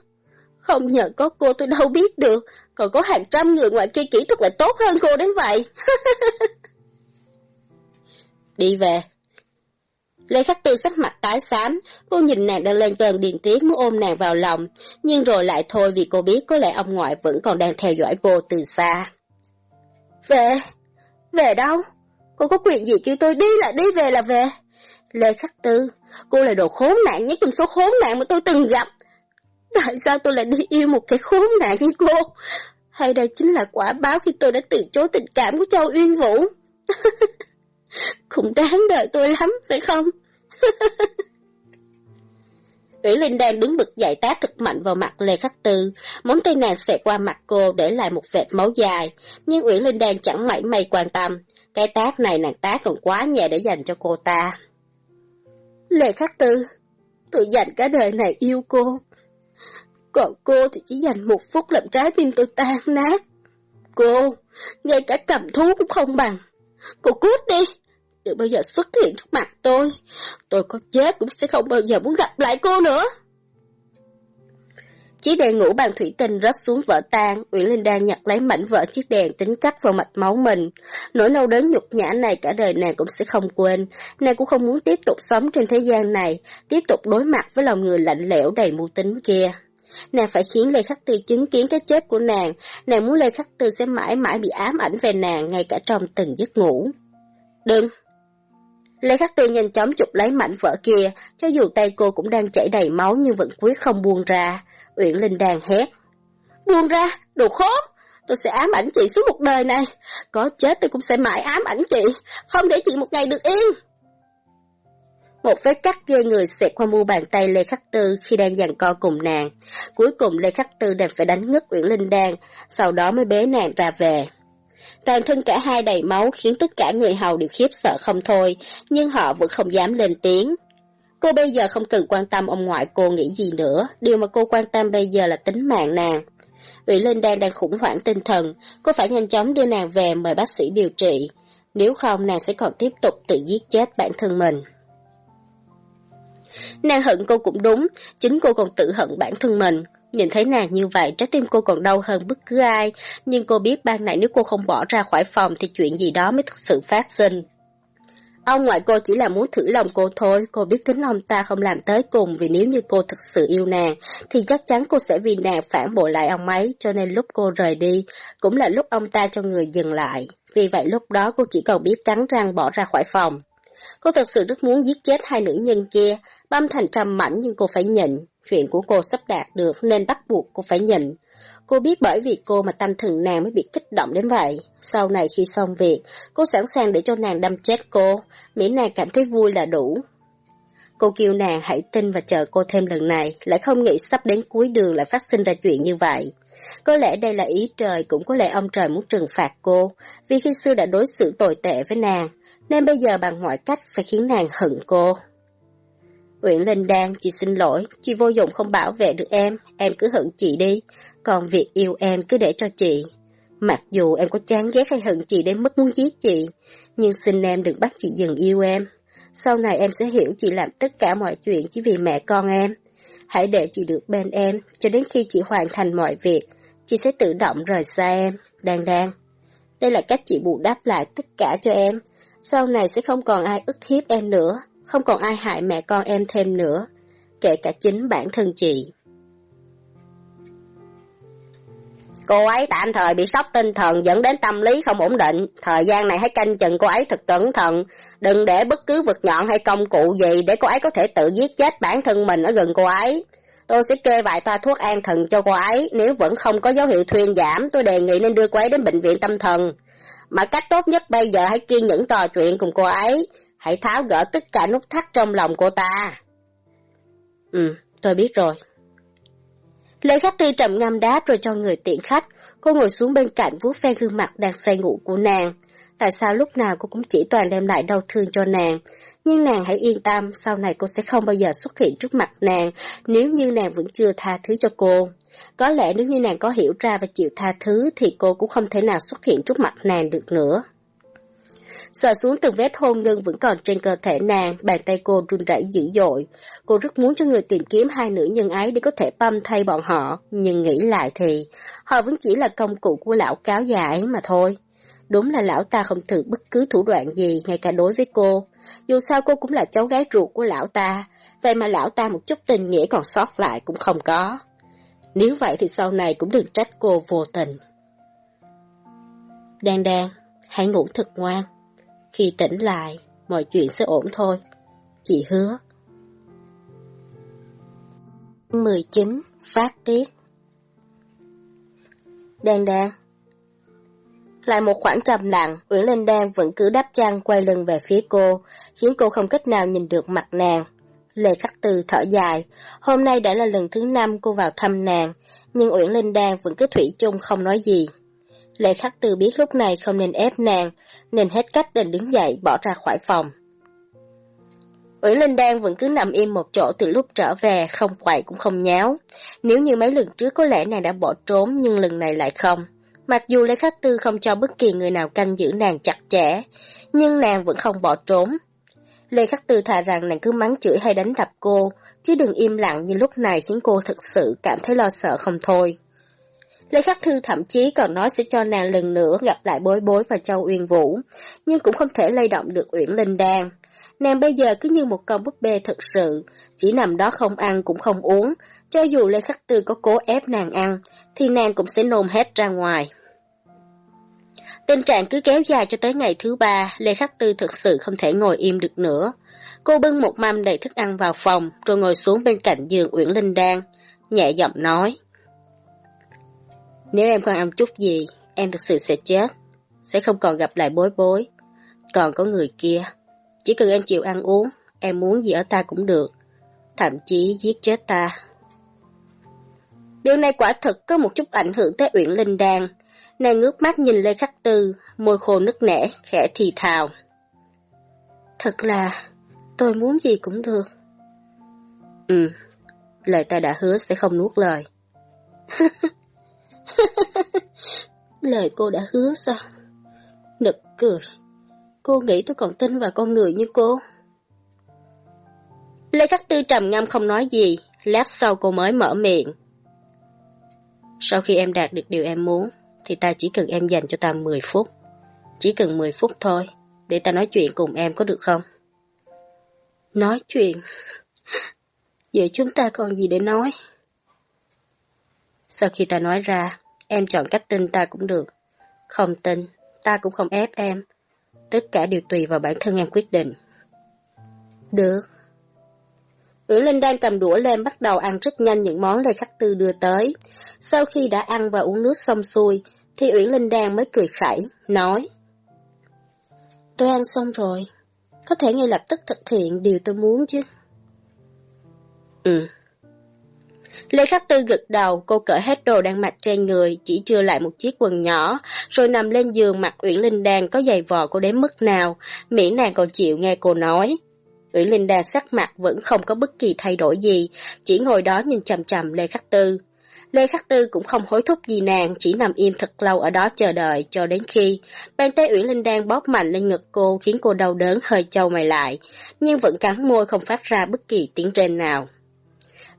Không nhờ có cô tôi đâu biết được, còn có hàng trăm người ngoài kia kỹ thuật lại tốt hơn cô đến vậy. (laughs) Đi về. Lê Khắc Tư sắc mặt tái xám, cô nhìn nàng đang lên cơn điền tiết muốn ôm nàng vào lòng, nhưng rồi lại thôi vì cô biết có lẽ ông ngoại vẫn còn đang theo dõi cô từ xa. Về, về đâu? Cô có quyền gì kêu tôi đi là đi về là về. Lê Khắc Tư, cô là đồ khốn nạn nhất trong số khốn nạn mà tôi từng gặp. Tại sao tôi lại đi yêu một cái khốn nạn như cô? Hay đây chính là quả báo khi tôi đã từ chối tình cảm của Châu Uyên Vũ? (laughs) Cũng đáng đợi tôi lắm, phải không? (laughs) Ủy Linh đang đứng bực dậy tát cực mạnh vào mặt Lê Khắc Tư, móng tay nàng xẹt qua mặt cô để lại một vệt máu dài, nhưng Ủy Linh đang chẳng mảy may quan tâm, cái tát này nàng tát còn quá nhẹ để dành cho cô ta. Lê Khắc Tư, tôi dành cả đời này yêu cô, còn cô thì chỉ dành một phút làm trái tim tôi tan nát. Cô, ngay cả cầm thú cũng không bằng. Cô cút đi! Đừng bao giờ xuất hiện trước mặt tôi. Tôi có chết cũng sẽ không bao giờ muốn gặp lại cô nữa. Chiếc đèn ngủ bằng thủy tinh rớt xuống vỡ tan, Uyển Linh đang nhặt lấy mảnh vỡ chiếc đèn tính cách vào mạch máu mình. Nỗi đau đớn nhục nhã này cả đời nàng cũng sẽ không quên. Nàng cũng không muốn tiếp tục sống trên thế gian này, tiếp tục đối mặt với lòng người lạnh lẽo đầy mưu tính kia. Nàng phải khiến Lê Khắc Tư chứng kiến cái chết của nàng, nàng muốn Lê Khắc Tư sẽ mãi mãi bị ám ảnh về nàng ngay cả trong từng giấc ngủ. Đừng! Lê Khắc Tư nhanh chóng chụp lấy mảnh vỡ kia, cho dù tay cô cũng đang chảy đầy máu nhưng vẫn quyết không buông ra. Uyển Linh đang hét. Buông ra, đồ khốn! Tôi sẽ ám ảnh chị suốt một đời này. Có chết tôi cũng sẽ mãi ám ảnh chị, không để chị một ngày được yên. Một vết cắt ghê người xẹt qua mu bàn tay Lê Khắc Tư khi đang giằng co cùng nàng. Cuối cùng Lê Khắc Tư đành phải đánh ngất Uyển Linh Đan, sau đó mới bế nàng ra về. Toàn thân cả hai đầy máu khiến tất cả người hầu đều khiếp sợ không thôi, nhưng họ vẫn không dám lên tiếng. Cô bây giờ không cần quan tâm ông ngoại cô nghĩ gì nữa, điều mà cô quan tâm bây giờ là tính mạng nàng. Ủy Linh đang đang khủng hoảng tinh thần, cô phải nhanh chóng đưa nàng về mời bác sĩ điều trị, nếu không nàng sẽ còn tiếp tục tự giết chết bản thân mình. Nàng hận cô cũng đúng, chính cô còn tự hận bản thân mình. Nhìn thấy nàng như vậy, trái tim cô còn đau hơn bất cứ ai, nhưng cô biết ban nãy nếu cô không bỏ ra khỏi phòng thì chuyện gì đó mới thực sự phát sinh. Ông ngoại cô chỉ là muốn thử lòng cô thôi, cô biết tính ông ta không làm tới cùng vì nếu như cô thực sự yêu nàng, thì chắc chắn cô sẽ vì nàng phản bội lại ông ấy, cho nên lúc cô rời đi, cũng là lúc ông ta cho người dừng lại. Vì vậy lúc đó cô chỉ còn biết cắn răng bỏ ra khỏi phòng. Cô thật sự rất muốn giết chết hai nữ nhân kia, băm thành trăm mảnh nhưng cô phải nhịn. Chuyện của cô sắp đạt được nên bắt buộc cô phải nhịn. Cô biết bởi vì cô mà tâm thần nàng mới bị kích động đến vậy. Sau này khi xong việc, cô sẵn sàng để cho nàng đâm chết cô, miễn nàng cảm thấy vui là đủ. Cô kêu nàng hãy tin và chờ cô thêm lần này, lại không nghĩ sắp đến cuối đường lại phát sinh ra chuyện như vậy. Có lẽ đây là ý trời, cũng có lẽ ông trời muốn trừng phạt cô, vì khi xưa đã đối xử tồi tệ với nàng, nên bây giờ bằng mọi cách phải khiến nàng hận cô. Uyển Linh đang, chị xin lỗi, chị vô dụng không bảo vệ được em, em cứ hận chị đi, còn việc yêu em cứ để cho chị. Mặc dù em có chán ghét hay hận chị đến mức muốn giết chị, nhưng xin em đừng bắt chị dừng yêu em. Sau này em sẽ hiểu chị làm tất cả mọi chuyện chỉ vì mẹ con em. Hãy để chị được bên em, cho đến khi chị hoàn thành mọi việc, chị sẽ tự động rời xa em. Đang đang. Đây là cách chị bù đắp lại tất cả cho em. Sau này sẽ không còn ai ức hiếp em nữa, không còn ai hại mẹ con em thêm nữa, kể cả chính bản thân chị. Cô ấy tạm thời bị sốc tinh thần dẫn đến tâm lý không ổn định. Thời gian này hãy canh chừng cô ấy thật cẩn thận. Đừng để bất cứ vật nhọn hay công cụ gì để cô ấy có thể tự giết chết bản thân mình ở gần cô ấy. Tôi sẽ kê vài toa thuốc an thần cho cô ấy. Nếu vẫn không có dấu hiệu thuyên giảm, tôi đề nghị nên đưa cô ấy đến bệnh viện tâm thần. Mà cách tốt nhất bây giờ hãy kiên nhẫn trò chuyện cùng cô ấy. Hãy tháo gỡ tất cả nút thắt trong lòng cô ta. Ừ, tôi biết rồi. Lê Khắc Tư trầm ngâm đáp rồi cho người tiện khách. Cô ngồi xuống bên cạnh vuốt ve gương mặt đang say ngủ của nàng. Tại sao lúc nào cô cũng chỉ toàn đem lại đau thương cho nàng? Nhưng nàng hãy yên tâm, sau này cô sẽ không bao giờ xuất hiện trước mặt nàng nếu như nàng vẫn chưa tha thứ cho cô. Có lẽ nếu như nàng có hiểu ra và chịu tha thứ thì cô cũng không thể nào xuất hiện trước mặt nàng được nữa. Sờ xuống từng vết hôn ngưng vẫn còn trên cơ thể nàng, bàn tay cô run rẩy dữ dội. Cô rất muốn cho người tìm kiếm hai nữ nhân ấy để có thể băm thay bọn họ, nhưng nghĩ lại thì họ vẫn chỉ là công cụ của lão cáo già ấy mà thôi. Đúng là lão ta không thử bất cứ thủ đoạn gì, ngay cả đối với cô. Dù sao cô cũng là cháu gái ruột của lão ta, vậy mà lão ta một chút tình nghĩa còn sót lại cũng không có. Nếu vậy thì sau này cũng đừng trách cô vô tình. Đan đan, hãy ngủ thật ngoan. Khi tỉnh lại, mọi chuyện sẽ ổn thôi. Chị hứa. 19. Phát tiết Đan đan Lại một khoảng trầm lặng, Uyển Linh Đan vẫn cứ đắp trang quay lưng về phía cô, khiến cô không cách nào nhìn được mặt nàng. Lê Khắc Từ thở dài, hôm nay đã là lần thứ năm cô vào thăm nàng, nhưng Uyển Linh Đan vẫn cứ thủy chung không nói gì. Lê Khắc Từ biết lúc này không nên ép nàng, nên hết cách định đứng dậy bỏ ra khỏi phòng. Uyển Linh Đan vẫn cứ nằm im một chỗ từ lúc trở về, không quậy cũng không nháo. Nếu như mấy lần trước có lẽ nàng đã bỏ trốn, nhưng lần này lại không. Mặc dù Lê Khắc Tư không cho bất kỳ người nào canh giữ nàng chặt chẽ, nhưng nàng vẫn không bỏ trốn. Lê Khắc Tư thà rằng nàng cứ mắng chửi hay đánh đập cô, chứ đừng im lặng như lúc này khiến cô thực sự cảm thấy lo sợ không thôi. Lê Khắc Thư thậm chí còn nói sẽ cho nàng lần nữa gặp lại bối bối và Châu Uyên Vũ, nhưng cũng không thể lay động được Uyển Linh Đan. Nàng bây giờ cứ như một con búp bê thật sự, chỉ nằm đó không ăn cũng không uống, cho dù Lê Khắc Tư có cố ép nàng ăn, thì nàng cũng sẽ nôn hết ra ngoài. Tình trạng cứ kéo dài cho tới ngày thứ ba, Lê Khắc Tư thực sự không thể ngồi im được nữa. Cô bưng một mâm đầy thức ăn vào phòng, rồi ngồi xuống bên cạnh giường Uyển Linh Đan, nhẹ giọng nói. Nếu em không ăn chút gì, em thực sự sẽ chết, sẽ không còn gặp lại bối bối. Còn có người kia, chỉ cần em chịu ăn uống, em muốn gì ở ta cũng được, thậm chí giết chết ta. Điều này quả thực có một chút ảnh hưởng tới Uyển Linh Đan. Nàng ngước mắt nhìn Lê Khắc Tư, môi khô nức nẻ, khẽ thì thào. Thật là, tôi muốn gì cũng được. Ừ, lời ta đã hứa sẽ không nuốt lời. (laughs) (laughs) Lời cô đã hứa sao? Nực cười. Cô nghĩ tôi còn tin vào con người như cô. Lê Khắc Tư trầm ngâm không nói gì, lát sau cô mới mở miệng. Sau khi em đạt được điều em muốn, thì ta chỉ cần em dành cho ta 10 phút. Chỉ cần 10 phút thôi, để ta nói chuyện cùng em có được không? Nói chuyện? (laughs) Vậy chúng ta còn gì để nói? Sau khi ta nói ra, em chọn cách tin ta cũng được. Không tin, ta cũng không ép em. Tất cả đều tùy vào bản thân em quyết định. Được. Uyển Linh đang cầm đũa lên bắt đầu ăn rất nhanh những món Lê Khắc Tư đưa tới. Sau khi đã ăn và uống nước xong xuôi, thì Uyển Linh Đan mới cười khẩy, nói. Tôi ăn xong rồi, có thể ngay lập tức thực hiện điều tôi muốn chứ. Ừ. Lê Khắc Tư gật đầu, cô cởi hết đồ đang mặc trên người, chỉ chưa lại một chiếc quần nhỏ, rồi nằm lên giường mặc Uyển Linh Đan có giày vò cô đến mức nào, miễn nàng còn chịu nghe cô nói. Uyển Linh Đan sắc mặt vẫn không có bất kỳ thay đổi gì, chỉ ngồi đó nhìn chằm chằm Lê Khắc Tư. Lê Khắc Tư cũng không hối thúc gì nàng, chỉ nằm im thật lâu ở đó chờ đợi cho đến khi bàn tay Uyển Linh đang bóp mạnh lên ngực cô khiến cô đau đớn hơi trâu mày lại, nhưng vẫn cắn môi không phát ra bất kỳ tiếng rên nào.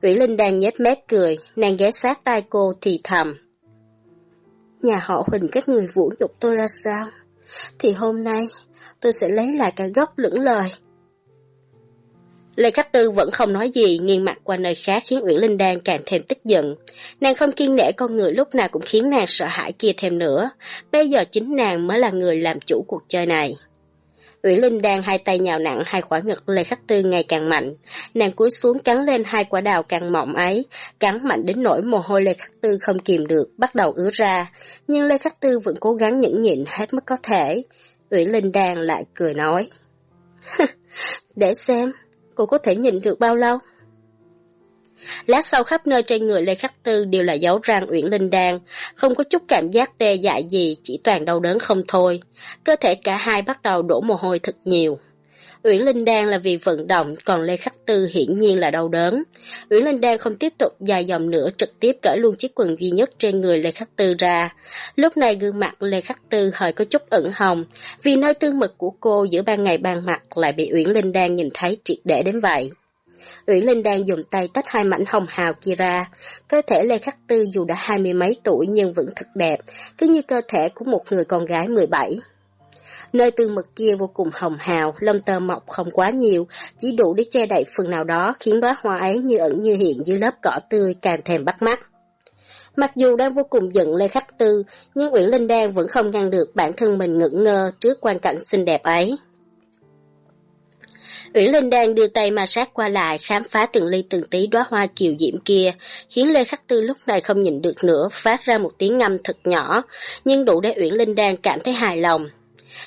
Uyển Linh đang nhếch mép cười, nàng ghé sát tai cô thì thầm. Nhà họ Huỳnh các người vũ nhục tôi ra sao? Thì hôm nay tôi sẽ lấy lại cả gốc lưỡng lời. Lê Khách Tư vẫn không nói gì, nghiêng mặt qua nơi khác khiến Uyển Linh Đan càng thêm tức giận. Nàng không kiên nể con người lúc nào cũng khiến nàng sợ hãi kia thêm nữa. Bây giờ chính nàng mới là người làm chủ cuộc chơi này. Uyển Linh đang hai tay nhào nặng hai quả ngực Lê Khắc Tư ngày càng mạnh. Nàng cúi xuống cắn lên hai quả đào càng mọng ấy, cắn mạnh đến nỗi mồ hôi Lê Khắc Tư không kìm được, bắt đầu ứa ra. Nhưng Lê Khắc Tư vẫn cố gắng nhẫn nhịn hết mức có thể. Uyển Linh đang lại cười nói. (laughs) Để xem, cô có thể nhịn được bao lâu? Lát sau khắp nơi trên người Lê Khắc Tư đều là dấu răng Uyển Linh Đan, không có chút cảm giác tê dại gì, chỉ toàn đau đớn không thôi. Cơ thể cả hai bắt đầu đổ mồ hôi thật nhiều. Uyển Linh Đan là vì vận động, còn Lê Khắc Tư hiển nhiên là đau đớn. Uyển Linh Đan không tiếp tục dài dòng nữa trực tiếp cởi luôn chiếc quần duy nhất trên người Lê Khắc Tư ra. Lúc này gương mặt Lê Khắc Tư hơi có chút ửng hồng, vì nơi tương mực của cô giữa ban ngày ban mặt lại bị Uyển Linh Đan nhìn thấy triệt để đến vậy. Uyển Linh đang dùng tay tách hai mảnh hồng hào kia ra. Cơ thể Lê Khắc Tư dù đã hai mươi mấy tuổi nhưng vẫn thật đẹp, cứ như cơ thể của một người con gái 17. Nơi tương mực kia vô cùng hồng hào, lông tơ mọc không quá nhiều, chỉ đủ để che đậy phần nào đó khiến đóa hoa ấy như ẩn như hiện dưới lớp cỏ tươi càng thêm bắt mắt. Mặc dù đang vô cùng giận Lê Khắc Tư, nhưng Uyển Linh Đan vẫn không ngăn được bản thân mình ngẩn ngơ trước quan cảnh xinh đẹp ấy. Uyển Linh đang đưa tay ma sát qua lại, khám phá từng ly từng tí đóa hoa kiều diễm kia, khiến Lê Khắc Tư lúc này không nhìn được nữa, phát ra một tiếng ngâm thật nhỏ, nhưng đủ để Uyển Linh đang cảm thấy hài lòng.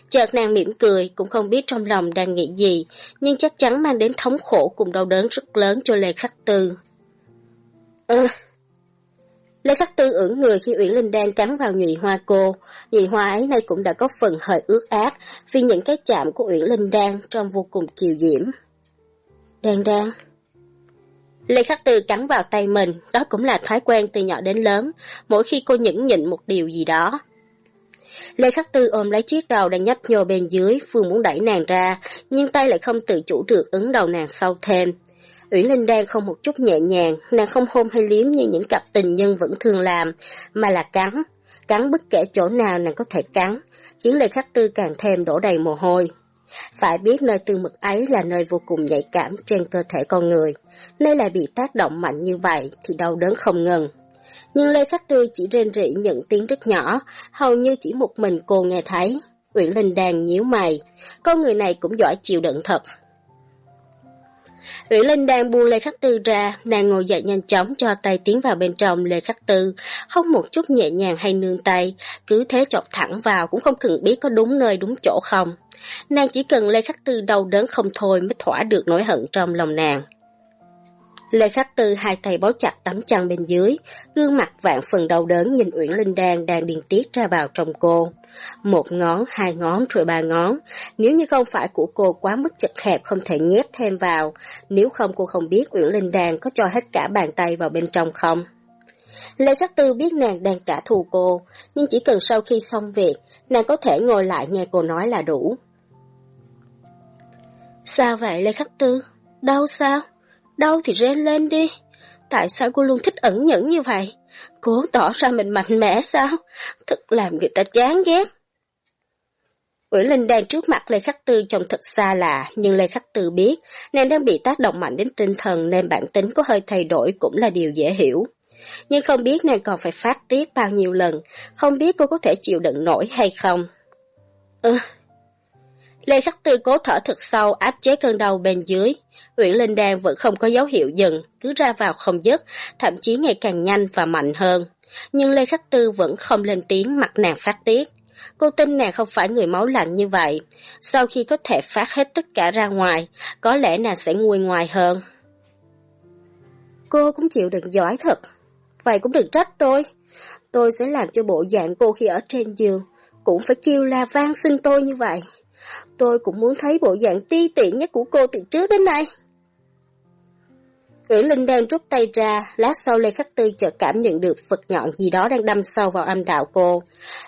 Chợt nàng mỉm cười, cũng không biết trong lòng đang nghĩ gì, nhưng chắc chắn mang đến thống khổ cùng đau đớn rất lớn cho Lê Khắc Tư. Ừ, Lê Khắc Tư ưỡn người khi Uyển Linh đang cắn vào nhụy hoa cô. Nhụy hoa ấy nay cũng đã có phần hơi ướt át vì những cái chạm của Uyển Linh đang trong vô cùng kiều diễm. Đan đan. Lê Khắc Tư cắn vào tay mình, đó cũng là thói quen từ nhỏ đến lớn, mỗi khi cô nhẫn nhịn một điều gì đó. Lê Khắc Tư ôm lấy chiếc đầu đang nhấp nhô bên dưới, Phương muốn đẩy nàng ra, nhưng tay lại không tự chủ được ứng đầu nàng sâu thêm. Uyển Linh đang không một chút nhẹ nhàng, nàng không hôn hay liếm như những cặp tình nhân vẫn thường làm, mà là cắn. Cắn bất kể chỗ nào nàng có thể cắn, khiến Lê Khắc Tư càng thêm đổ đầy mồ hôi. Phải biết nơi tương mực ấy là nơi vô cùng nhạy cảm trên cơ thể con người, nơi lại bị tác động mạnh như vậy thì đau đớn không ngừng. Nhưng Lê Khắc Tư chỉ rên rỉ những tiếng rất nhỏ, hầu như chỉ một mình cô nghe thấy. Uyển Linh đang nhíu mày, con người này cũng giỏi chịu đựng thật, Uyển Linh đang buông Lê Khắc Tư ra, nàng ngồi dậy nhanh chóng cho tay tiến vào bên trong Lê Khắc Tư, không một chút nhẹ nhàng hay nương tay, cứ thế chọc thẳng vào cũng không cần biết có đúng nơi đúng chỗ không. Nàng chỉ cần Lê Khắc Tư đau đớn không thôi mới thỏa được nỗi hận trong lòng nàng. Lê Khắc Tư hai tay bó chặt tấm chăn bên dưới, gương mặt vạn phần đau đớn nhìn Uyển Linh Đan đang điên tiết ra vào trong cô. Một ngón, hai ngón rồi ba ngón, nếu như không phải của cô quá mức chật hẹp không thể nhét thêm vào, nếu không cô không biết Uyển Linh Đan có cho hết cả bàn tay vào bên trong không. Lê Khắc Tư biết nàng đang trả thù cô, nhưng chỉ cần sau khi xong việc, nàng có thể ngồi lại nghe cô nói là đủ. Sao vậy Lê Khắc Tư? Đau sao? Đau thì rên lên đi. Tại sao cô luôn thích ẩn nhẫn như vậy? Cố tỏ ra mình mạnh mẽ sao? Thật làm người ta chán ghét. Uyển Linh đang trước mặt Lê Khắc Tư trông thật xa lạ, nhưng Lê Khắc Tư biết nàng đang bị tác động mạnh đến tinh thần nên bản tính có hơi thay đổi cũng là điều dễ hiểu. Nhưng không biết nàng còn phải phát tiết bao nhiêu lần, không biết cô có thể chịu đựng nổi hay không. Ừ, Lê Khắc Tư cố thở thật sâu áp chế cơn đau bên dưới. Uyển Linh Đan vẫn không có dấu hiệu dừng, cứ ra vào không dứt, thậm chí ngày càng nhanh và mạnh hơn. Nhưng Lê Khắc Tư vẫn không lên tiếng mặt nàng phát tiết. Cô tin nàng không phải người máu lạnh như vậy. Sau khi có thể phát hết tất cả ra ngoài, có lẽ nàng sẽ nguôi ngoài hơn. Cô cũng chịu đựng giỏi thật. Vậy cũng đừng trách tôi. Tôi sẽ làm cho bộ dạng cô khi ở trên giường, cũng phải kêu la vang xin tôi như vậy. Tôi cũng muốn thấy bộ dạng ti tiện nhất của cô từ trước đến nay. Uyển Linh đang rút tay ra, lát sau Lê Khắc Tư chợt cảm nhận được vật nhọn gì đó đang đâm sâu vào âm đạo cô.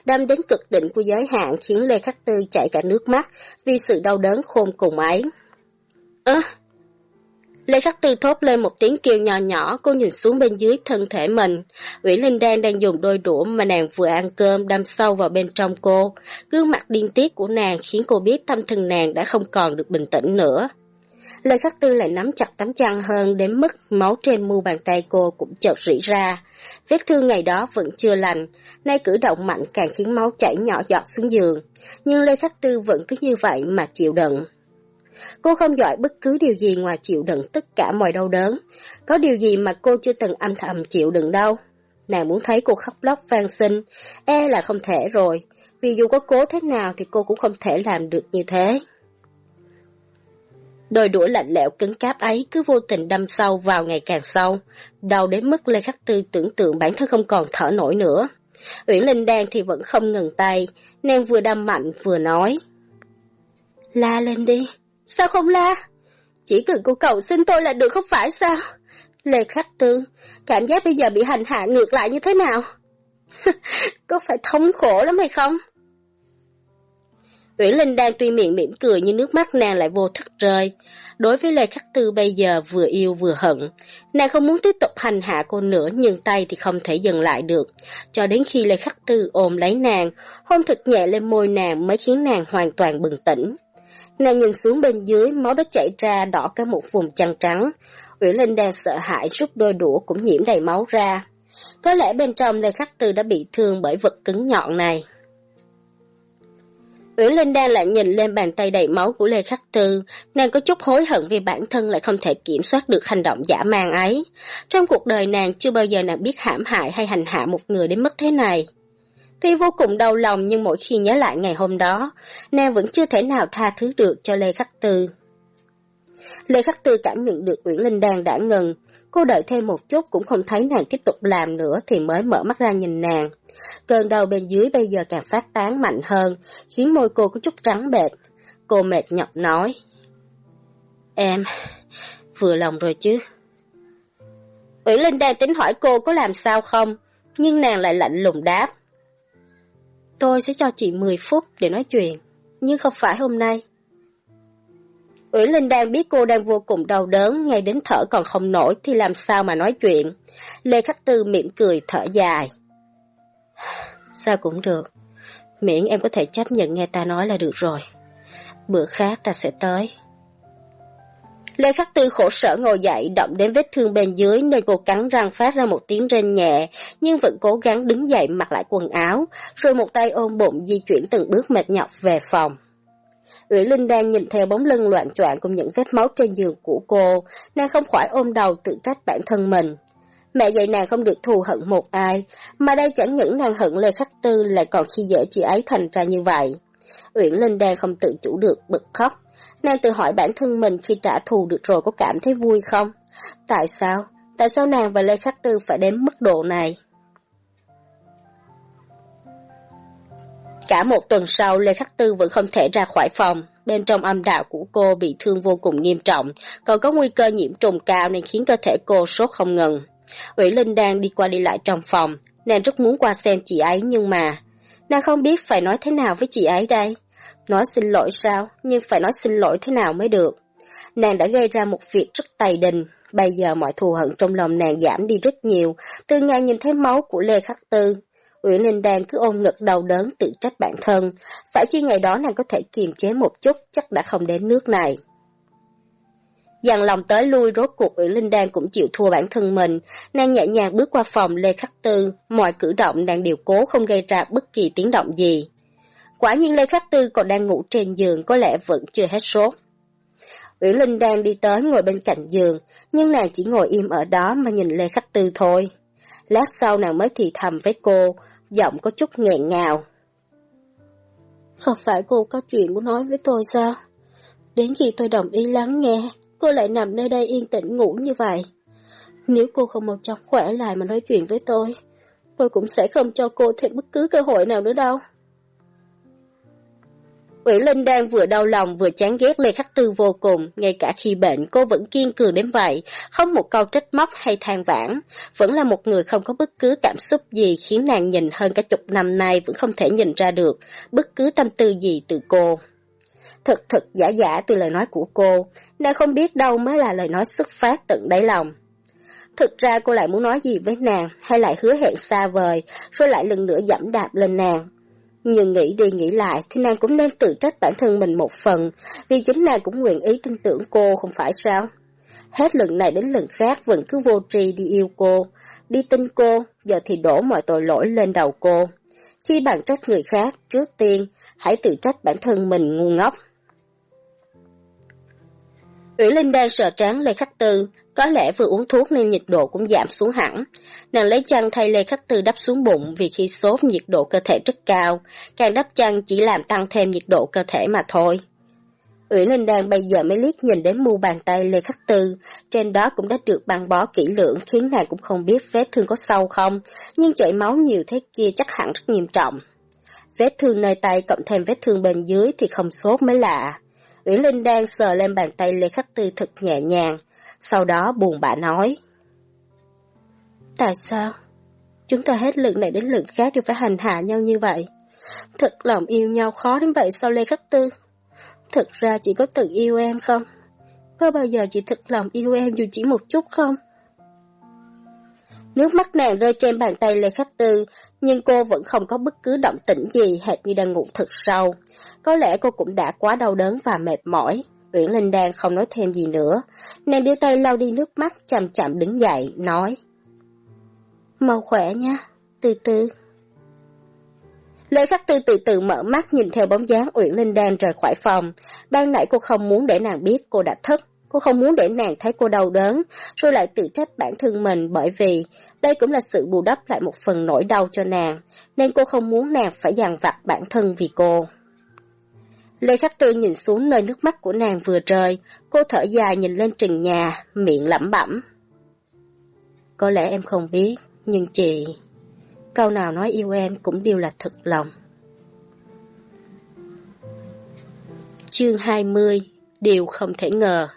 Đâm đến cực định của giới hạn khiến Lê Khắc Tư chảy cả nước mắt vì sự đau đớn khôn cùng ấy. Ơ! Lê Khắc Tư thốt lên một tiếng kêu nhỏ nhỏ, cô nhìn xuống bên dưới thân thể mình. Uyển Linh Đan đang dùng đôi đũa mà nàng vừa ăn cơm đâm sâu vào bên trong cô. Gương mặt điên tiết của nàng khiến cô biết tâm thần nàng đã không còn được bình tĩnh nữa. Lê Khắc Tư lại nắm chặt tấm chăn hơn đến mức máu trên mu bàn tay cô cũng chợt rỉ ra. Vết thương ngày đó vẫn chưa lành, nay cử động mạnh càng khiến máu chảy nhỏ giọt xuống giường. Nhưng Lê Khắc Tư vẫn cứ như vậy mà chịu đựng. Cô không giỏi bất cứ điều gì ngoài chịu đựng tất cả mọi đau đớn. Có điều gì mà cô chưa từng âm thầm chịu đựng đâu. Nàng muốn thấy cô khóc lóc van xin, e là không thể rồi, vì dù có cố thế nào thì cô cũng không thể làm được như thế. Đôi đũa lạnh lẽo cứng cáp ấy cứ vô tình đâm sâu vào ngày càng sâu, đau đến mức Lê Khắc Tư tưởng tượng bản thân không còn thở nổi nữa. Uyển Linh Đan thì vẫn không ngừng tay, nàng vừa đâm mạnh vừa nói. La lên đi, sao không la? Chỉ cần cô cầu xin tôi là được không phải sao? Lê Khắc Tư, cảm giác bây giờ bị hành hạ ngược lại như thế nào? (laughs) Có phải thống khổ lắm hay không? Uyển Linh đang tuy miệng mỉm cười nhưng nước mắt nàng lại vô thức rơi. Đối với Lê Khắc Tư bây giờ vừa yêu vừa hận. Nàng không muốn tiếp tục hành hạ cô nữa nhưng tay thì không thể dừng lại được. Cho đến khi Lê Khắc Tư ôm lấy nàng, hôn thật nhẹ lên môi nàng mới khiến nàng hoàn toàn bừng tỉnh. Nàng nhìn xuống bên dưới, máu đã chảy ra đỏ cả một vùng chăn trắng. Uyển Linh đang sợ hãi rút đôi đũa cũng nhiễm đầy máu ra. Có lẽ bên trong Lê Khắc Tư đã bị thương bởi vật cứng nhọn này. Uyển Linh đang lại nhìn lên bàn tay đầy máu của Lê Khắc Tư, nàng có chút hối hận vì bản thân lại không thể kiểm soát được hành động giả mang ấy. Trong cuộc đời nàng chưa bao giờ nàng biết hãm hại hay hành hạ một người đến mức thế này. Tuy vô cùng đau lòng nhưng mỗi khi nhớ lại ngày hôm đó, nàng vẫn chưa thể nào tha thứ được cho Lê Khắc Tư. Lê Khắc Tư cảm nhận được Uyển Linh Đan đã ngừng, cô đợi thêm một chút cũng không thấy nàng tiếp tục làm nữa thì mới mở mắt ra nhìn nàng. Cơn đau bên dưới bây giờ càng phát tán mạnh hơn, khiến môi cô có chút trắng bệch. Cô mệt nhọc nói. Em, vừa lòng rồi chứ. Uyển Linh đang tính hỏi cô có làm sao không, nhưng nàng lại lạnh lùng đáp. Tôi sẽ cho chị 10 phút để nói chuyện, nhưng không phải hôm nay. Uyển Linh đang biết cô đang vô cùng đau đớn, ngay đến thở còn không nổi thì làm sao mà nói chuyện. Lê Khắc Tư mỉm cười thở dài. Sao cũng được, miễn em có thể chấp nhận nghe ta nói là được rồi. Bữa khác ta sẽ tới. Lê Khắc Tư khổ sở ngồi dậy, động đến vết thương bên dưới nên cô cắn răng phát ra một tiếng rên nhẹ, nhưng vẫn cố gắng đứng dậy mặc lại quần áo, rồi một tay ôm bụng di chuyển từng bước mệt nhọc về phòng. Uyển Linh đang nhìn theo bóng lưng loạn troạn cùng những vết máu trên giường của cô, nàng không khỏi ôm đầu tự trách bản thân mình. Mẹ dạy nàng không được thù hận một ai, mà đây chẳng những nàng hận Lê Khắc Tư lại còn khi dễ chị ấy thành ra như vậy. Uyển Linh đang không tự chủ được bực khóc. Nàng tự hỏi bản thân mình khi trả thù được rồi có cảm thấy vui không? Tại sao? Tại sao nàng và Lê Khắc Tư phải đến mức độ này? Cả một tuần sau, Lê Khắc Tư vẫn không thể ra khỏi phòng. Bên trong âm đạo của cô bị thương vô cùng nghiêm trọng, còn có nguy cơ nhiễm trùng cao nên khiến cơ thể cô sốt không ngừng. Ủy Linh đang đi qua đi lại trong phòng, nàng rất muốn qua xem chị ấy nhưng mà, nàng không biết phải nói thế nào với chị ấy đây. Nói xin lỗi sao, nhưng phải nói xin lỗi thế nào mới được. Nàng đã gây ra một việc rất tày đình, bây giờ mọi thù hận trong lòng nàng giảm đi rất nhiều, từ ngày nhìn thấy máu của Lê Khắc Tư. Uyển Linh đang cứ ôm ngực đau đớn tự trách bản thân, phải chi ngày đó nàng có thể kiềm chế một chút chắc đã không đến nước này. Dàn lòng tới lui rốt cuộc Uyển Linh Đan cũng chịu thua bản thân mình, nàng nhẹ nhàng bước qua phòng Lê Khắc Tư, mọi cử động nàng đều cố không gây ra bất kỳ tiếng động gì. Quả nhiên Lê Khắc Tư còn đang ngủ trên giường có lẽ vẫn chưa hết sốt. Uyển Linh đang đi tới ngồi bên cạnh giường, nhưng nàng chỉ ngồi im ở đó mà nhìn Lê Khắc Tư thôi. Lát sau nàng mới thì thầm với cô, giọng có chút nghẹn ngào. Không phải cô có chuyện muốn nói với tôi sao? Đến khi tôi đồng ý lắng nghe, cô lại nằm nơi đây yên tĩnh ngủ như vậy. Nếu cô không mau chóng khỏe lại mà nói chuyện với tôi, tôi cũng sẽ không cho cô thêm bất cứ cơ hội nào nữa đâu. Uyển Linh đang vừa đau lòng vừa chán ghét Lê Khắc Tư vô cùng, ngay cả khi bệnh cô vẫn kiên cường đến vậy, không một câu trách móc hay than vãn, vẫn là một người không có bất cứ cảm xúc gì khiến nàng nhìn hơn cả chục năm nay vẫn không thể nhìn ra được bất cứ tâm tư gì từ cô. Thật thật giả giả từ lời nói của cô, nàng không biết đâu mới là lời nói xuất phát tận đáy lòng. Thực ra cô lại muốn nói gì với nàng, hay lại hứa hẹn xa vời, rồi lại lần nữa dẫm đạp lên nàng. Nhưng nghĩ đi nghĩ lại thì nàng cũng nên tự trách bản thân mình một phần, vì chính nàng cũng nguyện ý tin tưởng cô không phải sao. Hết lần này đến lần khác vẫn cứ vô tri đi yêu cô, đi tin cô, giờ thì đổ mọi tội lỗi lên đầu cô. Chi bằng trách người khác, trước tiên, hãy tự trách bản thân mình ngu ngốc. Ủy Linh đang sợ tráng Lê Khắc Tư, có lẽ vừa uống thuốc nên nhiệt độ cũng giảm xuống hẳn. Nàng lấy chăn thay Lê Khắc Tư đắp xuống bụng vì khi sốt nhiệt độ cơ thể rất cao, càng đắp chăn chỉ làm tăng thêm nhiệt độ cơ thể mà thôi. Uyển Linh Đan bây giờ mới liếc nhìn đến mu bàn tay Lê Khắc Tư, trên đó cũng đã được băng bó kỹ lưỡng khiến nàng cũng không biết vết thương có sâu không, nhưng chảy máu nhiều thế kia chắc hẳn rất nghiêm trọng. Vết thương nơi tay cộng thêm vết thương bên dưới thì không sốt mới lạ. Uyển Linh đang sờ lên bàn tay Lê Khắc Tư thật nhẹ nhàng, sau đó buồn bã nói. Tại sao? Chúng ta hết lượng này đến lượng khác đều phải hành hạ nhau như vậy. Thật lòng yêu nhau khó đến vậy sao Lê Khắc Tư? thật ra chị có từng yêu em không? Có bao giờ chị thật lòng yêu em dù chỉ một chút không? Nước mắt nàng rơi trên bàn tay Lê Khắc Tư, nhưng cô vẫn không có bất cứ động tĩnh gì hệt như đang ngủ thật sâu. Có lẽ cô cũng đã quá đau đớn và mệt mỏi. Uyển Linh Đan không nói thêm gì nữa. Nàng đưa tay lau đi nước mắt, chậm chậm đứng dậy, nói. Mau khỏe nha, từ từ. Lê Khắc Tư từ từ mở mắt nhìn theo bóng dáng Uyển Linh Đan rời khỏi phòng. Ban nãy cô không muốn để nàng biết cô đã thất, Cô không muốn để nàng thấy cô đau đớn, rồi lại tự trách bản thân mình bởi vì đây cũng là sự bù đắp lại một phần nỗi đau cho nàng, nên cô không muốn nàng phải dằn vặt bản thân vì cô. Lê Khắc Tư nhìn xuống nơi nước mắt của nàng vừa rơi, cô thở dài nhìn lên trần nhà, miệng lẩm bẩm. Có lẽ em không biết, nhưng chị... Câu nào nói yêu em cũng đều là thật lòng. Chương 20 Điều không thể ngờ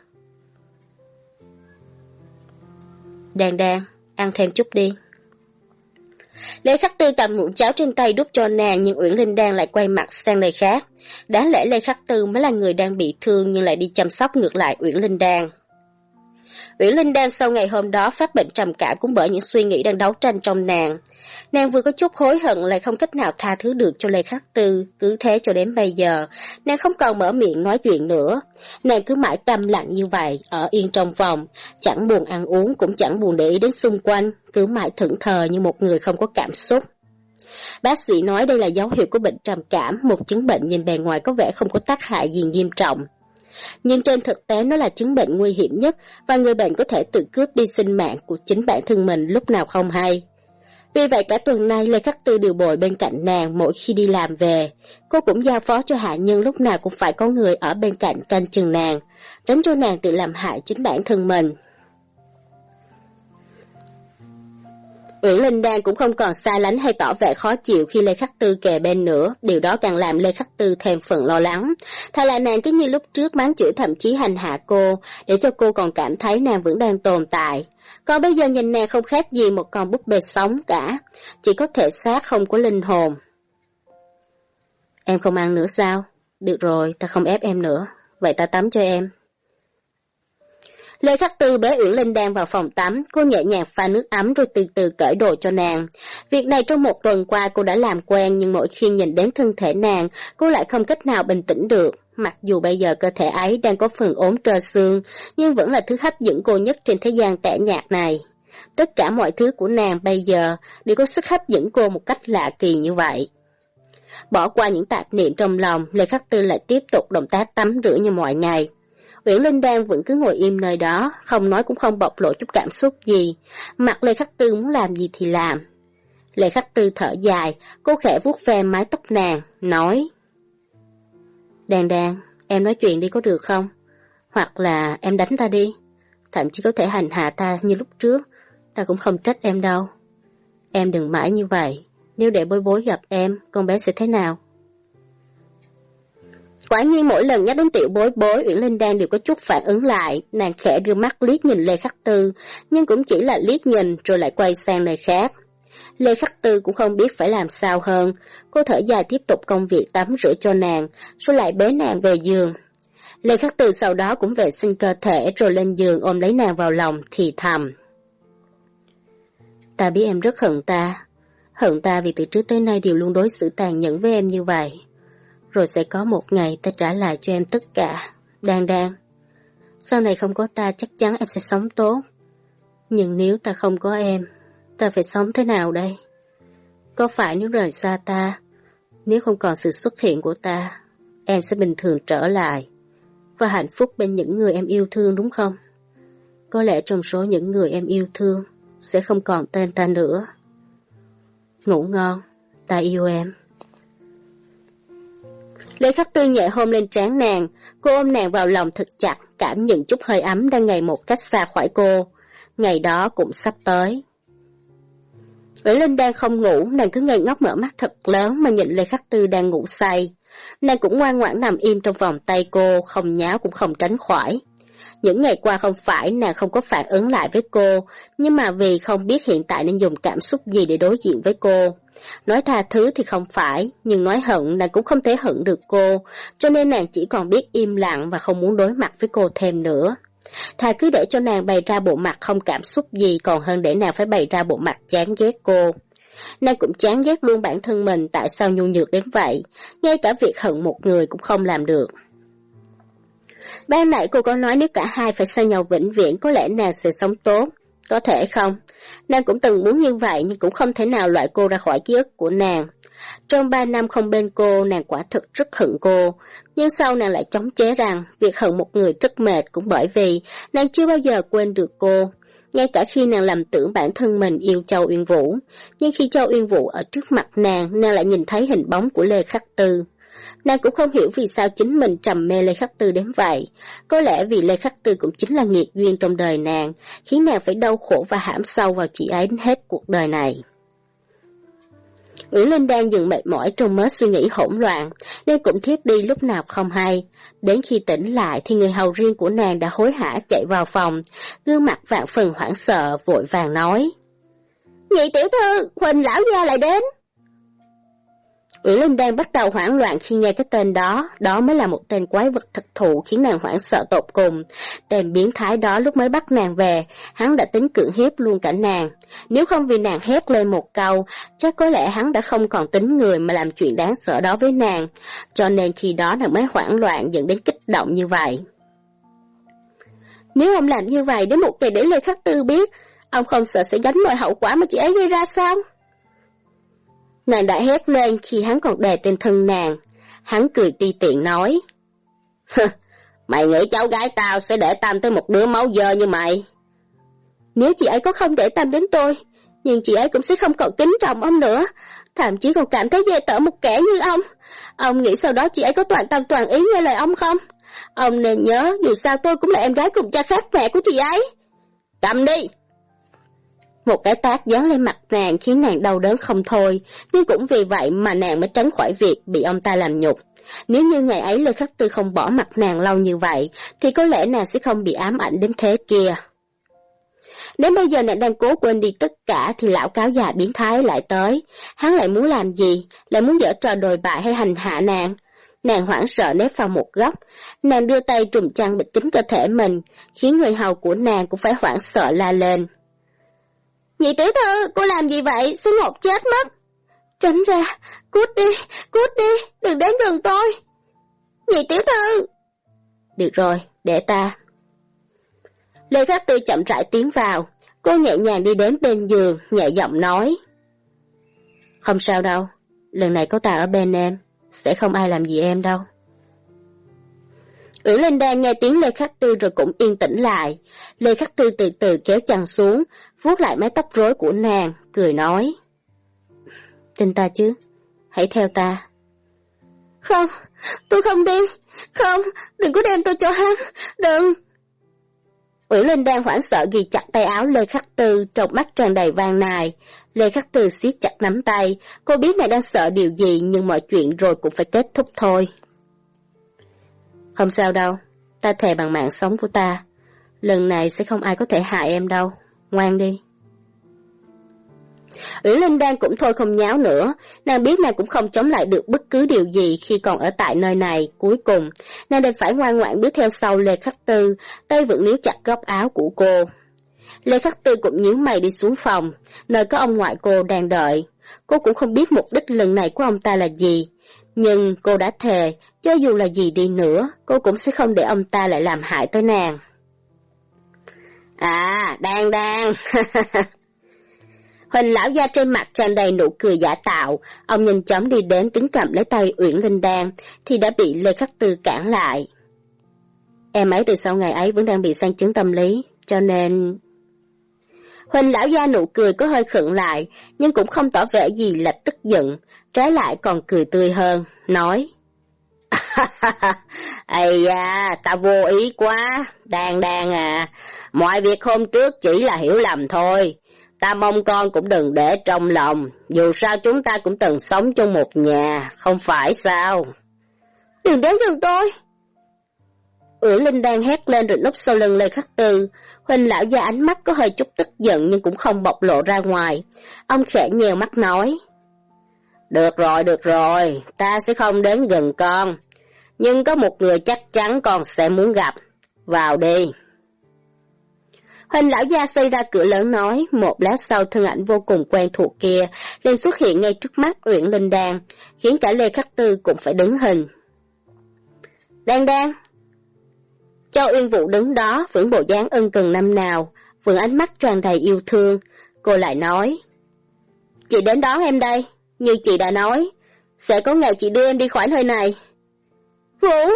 Đàn đàn, ăn thêm chút đi. Lê Khắc Tư cầm muỗng cháo trên tay đút cho nàng, nhưng Uyển Linh Đan lại quay mặt sang nơi khác. Đáng lẽ Lê Khắc Tư mới là người đang bị thương nhưng lại đi chăm sóc ngược lại Uyển Linh Đan. Uyển Linh đang sau ngày hôm đó phát bệnh trầm cảm cũng bởi những suy nghĩ đang đấu tranh trong nàng. Nàng vừa có chút hối hận lại không cách nào tha thứ được cho Lê Khắc Tư, cứ thế cho đến bây giờ, nàng không còn mở miệng nói chuyện nữa. Nàng cứ mãi câm lặng như vậy, ở yên trong phòng, chẳng buồn ăn uống cũng chẳng buồn để ý đến xung quanh, cứ mãi thẫn thờ như một người không có cảm xúc. Bác sĩ nói đây là dấu hiệu của bệnh trầm cảm, một chứng bệnh nhìn bề ngoài có vẻ không có tác hại gì nghiêm trọng. Nhưng trên thực tế nó là chứng bệnh nguy hiểm nhất và người bệnh có thể tự cướp đi sinh mạng của chính bản thân mình lúc nào không hay. Vì vậy cả tuần nay Lê Khắc Tư điều bồi bên cạnh nàng mỗi khi đi làm về. Cô cũng giao phó cho hạ nhân lúc nào cũng phải có người ở bên cạnh canh chừng nàng, tránh cho nàng tự làm hại chính bản thân mình. Uyển Linh Đan cũng không còn xa lánh hay tỏ vẻ khó chịu khi Lê Khắc Tư kề bên nữa, điều đó càng làm Lê Khắc Tư thêm phần lo lắng. Thay lại nàng cứ như lúc trước mắng chửi thậm chí hành hạ cô, để cho cô còn cảm thấy nàng vẫn đang tồn tại. Còn bây giờ nhìn nàng không khác gì một con búp bê sống cả, chỉ có thể xác không có linh hồn. Em không ăn nữa sao? Được rồi, ta không ép em nữa, vậy ta tắm cho em. Lê Khắc Tư bế Uyển Linh đang vào phòng tắm, cô nhẹ nhàng pha nước ấm rồi từ từ cởi đồ cho nàng. Việc này trong một tuần qua cô đã làm quen nhưng mỗi khi nhìn đến thân thể nàng, cô lại không cách nào bình tĩnh được. Mặc dù bây giờ cơ thể ấy đang có phần ốm trơ xương, nhưng vẫn là thứ hấp dẫn cô nhất trên thế gian tẻ nhạt này. Tất cả mọi thứ của nàng bây giờ đều có sức hấp dẫn cô một cách lạ kỳ như vậy. Bỏ qua những tạp niệm trong lòng, Lê Khắc Tư lại tiếp tục động tác tắm rửa như mọi ngày. Uyển Linh Đan vẫn cứ ngồi im nơi đó, không nói cũng không bộc lộ chút cảm xúc gì. Mặt Lê Khắc Tư muốn làm gì thì làm. Lê Khắc Tư thở dài, cô khẽ vuốt ve mái tóc nàng, nói. Đàn đàn, em nói chuyện đi có được không? Hoặc là em đánh ta đi. Thậm chí có thể hành hạ ta như lúc trước, ta cũng không trách em đâu. Em đừng mãi như vậy, nếu để bối bối gặp em, con bé sẽ thế nào? Quả nhiên mỗi lần nhắc đến tiểu bối bối, Uyển Linh Đan đều có chút phản ứng lại, nàng khẽ đưa mắt liếc nhìn Lê Khắc Tư, nhưng cũng chỉ là liếc nhìn rồi lại quay sang nơi khác. Lê Khắc Tư cũng không biết phải làm sao hơn, cô thở dài tiếp tục công việc tắm rửa cho nàng, rồi lại bế nàng về giường. Lê Khắc Tư sau đó cũng vệ sinh cơ thể rồi lên giường ôm lấy nàng vào lòng thì thầm. Ta biết em rất hận ta, hận ta vì từ trước tới nay đều luôn đối xử tàn nhẫn với em như vậy. Rồi sẽ có một ngày ta trả lại cho em tất cả, đan đan. Sau này không có ta chắc chắn em sẽ sống tốt. Nhưng nếu ta không có em, ta phải sống thế nào đây? Có phải nếu rời xa ta, nếu không còn sự xuất hiện của ta, em sẽ bình thường trở lại và hạnh phúc bên những người em yêu thương đúng không? Có lẽ trong số những người em yêu thương sẽ không còn tên ta nữa. Ngủ ngon, ta yêu em. Lê Khắc Tư nhẹ hôn lên trán nàng, cô ôm nàng vào lòng thật chặt, cảm nhận chút hơi ấm đang ngày một cách xa khỏi cô. Ngày đó cũng sắp tới. Nguyễn Linh đang không ngủ, nàng cứ ngây ngốc mở mắt thật lớn mà nhìn Lê Khắc Tư đang ngủ say. Nàng cũng ngoan ngoãn nằm im trong vòng tay cô, không nháo cũng không tránh khỏi. Những ngày qua không phải nàng không có phản ứng lại với cô, nhưng mà vì không biết hiện tại nên dùng cảm xúc gì để đối diện với cô. Nói tha thứ thì không phải, nhưng nói hận nàng cũng không thể hận được cô, cho nên nàng chỉ còn biết im lặng và không muốn đối mặt với cô thêm nữa. Thà cứ để cho nàng bày ra bộ mặt không cảm xúc gì còn hơn để nàng phải bày ra bộ mặt chán ghét cô. Nàng cũng chán ghét luôn bản thân mình tại sao nhu nhược đến vậy, ngay cả việc hận một người cũng không làm được. Ban nãy cô có nói nếu cả hai phải xa nhau vĩnh viễn có lẽ nàng sẽ sống tốt. Có thể không? Nàng cũng từng muốn như vậy nhưng cũng không thể nào loại cô ra khỏi ký ức của nàng. Trong ba năm không bên cô, nàng quả thực rất hận cô. Nhưng sau nàng lại chống chế rằng việc hận một người rất mệt cũng bởi vì nàng chưa bao giờ quên được cô. Ngay cả khi nàng làm tưởng bản thân mình yêu Châu Uyên Vũ, nhưng khi Châu Uyên Vũ ở trước mặt nàng, nàng lại nhìn thấy hình bóng của Lê Khắc Tư. Nàng cũng không hiểu vì sao chính mình trầm mê Lê Khắc Tư đến vậy. Có lẽ vì Lê Khắc Tư cũng chính là nghiệt duyên trong đời nàng, khiến nàng phải đau khổ và hãm sâu vào chị ấy hết cuộc đời này. Nguyễn Linh đang dừng mệt mỏi trong mớ suy nghĩ hỗn loạn, nên cũng thiếp đi lúc nào không hay. Đến khi tỉnh lại thì người hầu riêng của nàng đã hối hả chạy vào phòng, gương mặt vạn phần hoảng sợ, vội vàng nói. Nhị tiểu thư, Huỳnh lão gia lại đến. Nguyễn Linh đang bắt đầu hoảng loạn khi nghe cái tên đó, đó mới là một tên quái vật thật thụ khiến nàng hoảng sợ tột cùng. Tên biến thái đó lúc mới bắt nàng về, hắn đã tính cưỡng hiếp luôn cả nàng. Nếu không vì nàng hét lên một câu, chắc có lẽ hắn đã không còn tính người mà làm chuyện đáng sợ đó với nàng, cho nên khi đó nàng mới hoảng loạn dẫn đến kích động như vậy. Nếu ông làm như vậy đến một ngày để Lê Khắc Tư biết, ông không sợ sẽ gánh mọi hậu quả mà chị ấy gây ra sao? Nàng đã hét lên khi hắn còn đè trên thân nàng. Hắn cười ti tiện nói. mày nghĩ cháu gái tao sẽ để tâm tới một đứa máu dơ như mày? Nếu chị ấy có không để tâm đến tôi, nhưng chị ấy cũng sẽ không còn kính trọng ông nữa. Thậm chí còn cảm thấy ghê tở một kẻ như ông. Ông nghĩ sau đó chị ấy có toàn tâm toàn ý nghe lời ông không? Ông nên nhớ, dù sao tôi cũng là em gái cùng cha khác mẹ của chị ấy. Cầm đi! Một cái tác dán lên mặt nàng khiến nàng đau đớn không thôi, nhưng cũng vì vậy mà nàng mới tránh khỏi việc bị ông ta làm nhục. Nếu như ngày ấy Lê Khắc Tư không bỏ mặt nàng lâu như vậy, thì có lẽ nàng sẽ không bị ám ảnh đến thế kia. Nếu bây giờ nàng đang cố quên đi tất cả thì lão cáo già biến thái lại tới. Hắn lại muốn làm gì? Lại muốn dở trò đồi bại hay hành hạ nàng? Nàng hoảng sợ nếp vào một góc. Nàng đưa tay trùm chăn bịt kín cơ thể mình, khiến người hầu của nàng cũng phải hoảng sợ la lên. Nhị tiểu thư, cô làm gì vậy? Xin hộp chết mất. Tránh ra, cút đi, cút đi, đừng đến gần tôi. Nhị tiểu thư. Được rồi, để ta. Lê Khắc Tư chậm rãi tiến vào, cô nhẹ nhàng đi đến bên giường, nhẹ giọng nói. Không sao đâu, lần này có ta ở bên em, sẽ không ai làm gì em đâu. Uyển Linh đang nghe tiếng Lê Khắc Tư rồi cũng yên tĩnh lại. Lê Khắc Tư từ từ kéo chàng xuống, vuốt lại mái tóc rối của nàng, cười nói. Tin ta chứ, hãy theo ta. Không, tôi không đi, không, đừng có đem tôi cho hắn, đừng. Uyển Linh đang hoảng sợ ghi chặt tay áo Lê Khắc Tư, trong mắt tràn đầy vàng nài. Lê Khắc Tư siết chặt nắm tay, cô biết này đang sợ điều gì nhưng mọi chuyện rồi cũng phải kết thúc thôi. Không sao đâu, ta thề bằng mạng sống của ta. Lần này sẽ không ai có thể hại em đâu. Ngoan đi. Uyển Linh Đan cũng thôi không nháo nữa, nàng biết nàng cũng không chống lại được bất cứ điều gì khi còn ở tại nơi này. Cuối cùng, nàng đành phải ngoan ngoãn bước theo sau Lê Khắc Tư, tay vẫn níu chặt góc áo của cô. Lê Khắc Tư cũng nhíu mày đi xuống phòng, nơi có ông ngoại cô đang đợi. Cô cũng không biết mục đích lần này của ông ta là gì, nhưng cô đã thề, cho dù là gì đi nữa, cô cũng sẽ không để ông ta lại làm hại tới nàng. À, đang đang. (laughs) Huỳnh lão gia trên mặt tràn đầy nụ cười giả tạo, ông nhanh chóng đi đến tính cầm lấy tay Uyển Linh Đan, thì đã bị Lê Khắc Tư cản lại. Em ấy từ sau ngày ấy vẫn đang bị sang chứng tâm lý, cho nên... Huỳnh lão gia nụ cười có hơi khựng lại, nhưng cũng không tỏ vẻ gì là tức giận, trái lại còn cười tươi hơn, nói. (laughs) Ây da, ta vô ý quá, đang đang à, mọi việc hôm trước chỉ là hiểu lầm thôi. Ta mong con cũng đừng để trong lòng, dù sao chúng ta cũng từng sống trong một nhà, không phải sao? Đừng đến gần tôi! Uyển Linh đang hét lên rồi núp sau lưng Lê Khắc Tư. Huỳnh lão gia ánh mắt có hơi chút tức giận nhưng cũng không bộc lộ ra ngoài. Ông khẽ nhèo mắt nói. Được rồi, được rồi, ta sẽ không đến gần con. Nhưng có một người chắc chắn con sẽ muốn gặp. Vào đi. Hình lão gia xây ra cửa lớn nói, một lát sau thân ảnh vô cùng quen thuộc kia liền xuất hiện ngay trước mắt Uyển Linh Đan, khiến cả Lê Khắc Tư cũng phải đứng hình. Đan Đan! Châu Uyên Vũ đứng đó, vẫn bộ dáng ân cần năm nào, vẫn ánh mắt tràn đầy yêu thương. Cô lại nói, Chị đến đón em đây, như chị đã nói, sẽ có ngày chị đưa em đi khỏi nơi này. Vũ!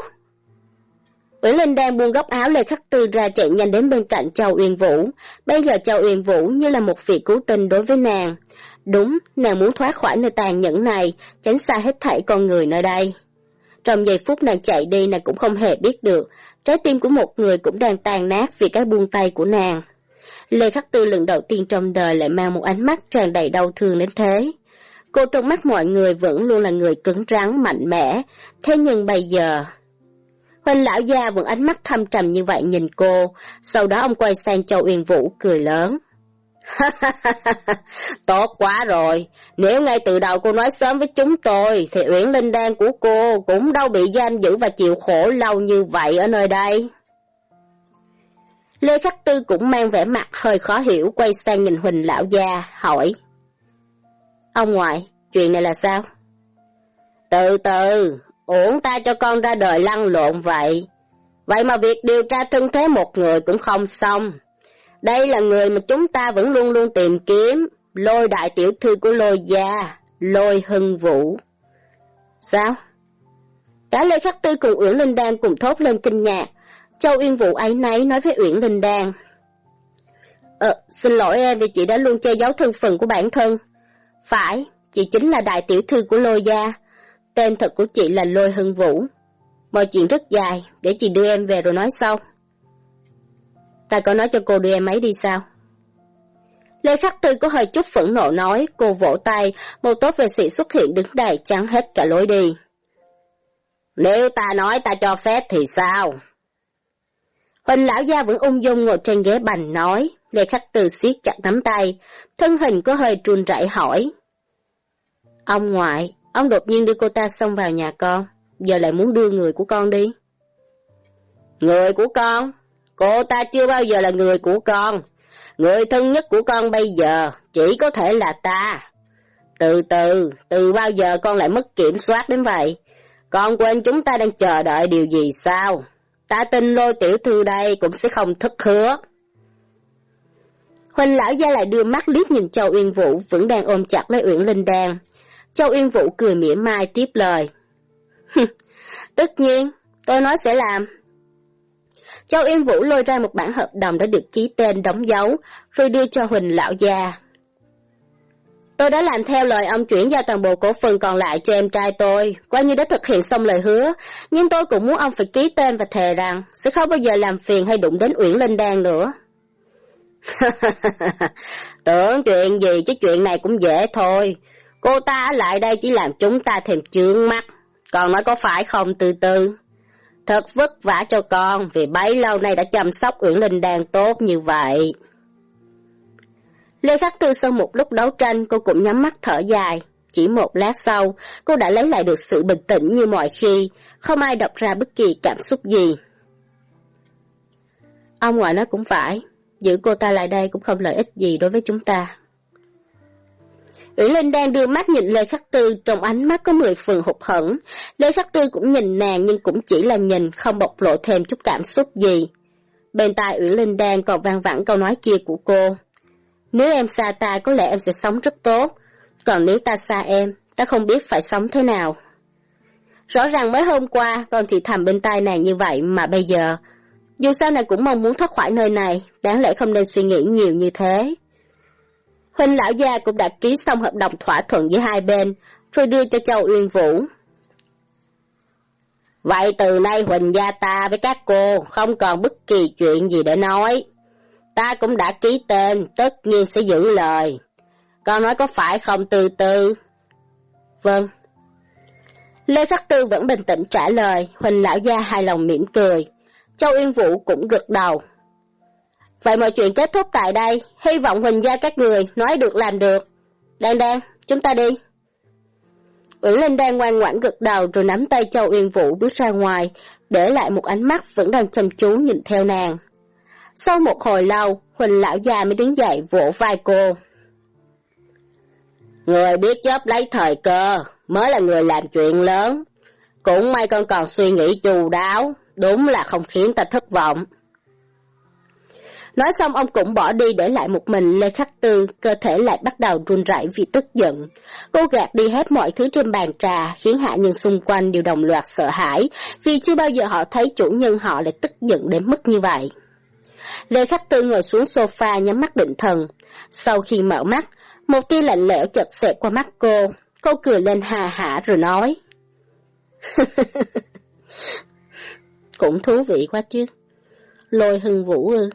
Uyển Linh đang buông góc áo Lê Khắc Tư ra chạy nhanh đến bên cạnh Châu Uyên Vũ. Bây giờ Châu Uyên Vũ như là một vị cứu tinh đối với nàng. Đúng, nàng muốn thoát khỏi nơi tàn nhẫn này, tránh xa hết thảy con người nơi đây. Trong giây phút nàng chạy đi nàng cũng không hề biết được, trái tim của một người cũng đang tàn nát vì cái buông tay của nàng. Lê Khắc Tư lần đầu tiên trong đời lại mang một ánh mắt tràn đầy đau thương đến thế. Cô trong mắt mọi người vẫn luôn là người cứng rắn, mạnh mẽ, thế nhưng bây giờ... Huỳnh lão gia vẫn ánh mắt thâm trầm như vậy nhìn cô, sau đó ông quay sang Châu Uyên Vũ cười lớn. (laughs) Tốt quá rồi, nếu ngay từ đầu cô nói sớm với chúng tôi, thì Uyển Linh Đan của cô cũng đâu bị giam giữ và chịu khổ lâu như vậy ở nơi đây. Lê Khắc Tư cũng mang vẻ mặt hơi khó hiểu quay sang nhìn Huỳnh lão gia, hỏi. Ông ngoại, chuyện này là sao? Từ từ, uổng ta cho con ra đời lăn lộn vậy. Vậy mà việc điều tra thân thế một người cũng không xong. Đây là người mà chúng ta vẫn luôn luôn tìm kiếm, lôi đại tiểu thư của lôi gia, lôi hưng vũ. Sao? Cả Lê Khắc Tư cùng Uyển Linh Đan cùng thốt lên kinh ngạc. Châu Uyên Vũ ấy nấy nói với Uyển Linh Đan. Ờ, xin lỗi em vì chị đã luôn che giấu thân phận của bản thân. Phải, chị chính là đại tiểu thư của lôi gia. Tên thật của chị là Lôi Hưng Vũ. Mọi chuyện rất dài, để chị đưa em về rồi nói sau. Ta có nói cho cô đưa em ấy đi sao? Lê Khắc Tư có hơi chút phẫn nộ nói, cô vỗ tay, một tốt vệ sĩ xuất hiện đứng đầy chắn hết cả lối đi. Nếu ta nói ta cho phép thì sao? Huỳnh lão gia vẫn ung dung ngồi trên ghế bành nói, Lê Khắc từ siết chặt nắm tay, thân hình có hơi trùn rẩy hỏi. Ông ngoại, ông đột nhiên đưa cô ta xông vào nhà con, giờ lại muốn đưa người của con đi. Người của con? Cô ta chưa bao giờ là người của con. Người thân nhất của con bây giờ chỉ có thể là ta. Từ từ, từ bao giờ con lại mất kiểm soát đến vậy? Con quên chúng ta đang chờ đợi điều gì sao? Ta tin lôi tiểu thư đây cũng sẽ không thất hứa. Huỳnh lão gia lại đưa mắt liếc nhìn Châu Uyên Vũ vẫn đang ôm chặt lấy Uyển Linh Đan. Châu Uyên Vũ cười mỉa mai tiếp lời. Tất nhiên, tôi nói sẽ làm. Châu Yên Vũ lôi ra một bản hợp đồng đã được ký tên đóng dấu, rồi đưa cho Huỳnh lão gia. Tôi đã làm theo lời ông chuyển giao toàn bộ cổ phần còn lại cho em trai tôi, coi như đã thực hiện xong lời hứa, nhưng tôi cũng muốn ông phải ký tên và thề rằng sẽ không bao giờ làm phiền hay đụng đến Uyển Linh Đan nữa. (laughs) Tưởng chuyện gì chứ chuyện này cũng dễ thôi. Cô ta lại đây chỉ làm chúng ta thêm chướng mắt. Còn nói có phải không từ từ? Thật vất vả cho con vì bấy lâu nay đã chăm sóc Uyển Linh đang tốt như vậy. Lê Khắc Tư sau một lúc đấu tranh cô cũng nhắm mắt thở dài. Chỉ một lát sau, cô đã lấy lại được sự bình tĩnh như mọi khi, không ai đọc ra bất kỳ cảm xúc gì. Ông ngoại nói cũng phải, giữ cô ta lại đây cũng không lợi ích gì đối với chúng ta. Uyển Linh đang đưa mắt nhìn Lê Khắc Tư, trong ánh mắt có mười phần hụt hẫng. Lê Khắc Tư cũng nhìn nàng nhưng cũng chỉ là nhìn, không bộc lộ thêm chút cảm xúc gì. Bên tai Uyển Linh đang còn vang vẳng câu nói kia của cô. Nếu em xa ta có lẽ em sẽ sống rất tốt, còn nếu ta xa em, ta không biết phải sống thế nào. Rõ ràng mới hôm qua con thì thầm bên tai nàng như vậy mà bây giờ, dù sao nàng cũng mong muốn thoát khỏi nơi này, đáng lẽ không nên suy nghĩ nhiều như thế. Huynh lão gia cũng đã ký xong hợp đồng thỏa thuận giữa hai bên, rồi đưa cho Châu Uyên Vũ. Vậy từ nay Huỳnh gia ta với các cô không còn bất kỳ chuyện gì để nói. Ta cũng đã ký tên, tất nhiên sẽ giữ lời. Con nói có phải không từ từ? Vâng. Lê Khắc Tư vẫn bình tĩnh trả lời, Huỳnh lão gia hài lòng mỉm cười. Châu Yên Vũ cũng gật đầu. Vậy mọi chuyện kết thúc tại đây, hy vọng Huỳnh gia các người nói được làm được. Đan Đan, chúng ta đi. Uyển Linh đang ngoan ngoãn gật đầu rồi nắm tay Châu Uyên Vũ bước ra ngoài, để lại một ánh mắt vẫn đang chăm chú nhìn theo nàng. Sau một hồi lâu, Huỳnh lão già mới đứng dậy vỗ vai cô. Người biết chớp lấy thời cơ, mới là người làm chuyện lớn. Cũng may con còn suy nghĩ chu đáo, đúng là không khiến ta thất vọng. Nói xong ông cũng bỏ đi để lại một mình Lê Khắc Tư, cơ thể lại bắt đầu run rẩy vì tức giận. Cô gạt đi hết mọi thứ trên bàn trà, khiến hạ nhân xung quanh đều đồng loạt sợ hãi, vì chưa bao giờ họ thấy chủ nhân họ lại tức giận đến mức như vậy. Lê Khắc Tư ngồi xuống sofa nhắm mắt định thần. Sau khi mở mắt, một tia lạnh lẽo chợt xẹt qua mắt cô. Cô cười lên hà hả rồi nói. (laughs) Cũng thú vị quá chứ. Lôi hưng vũ ư.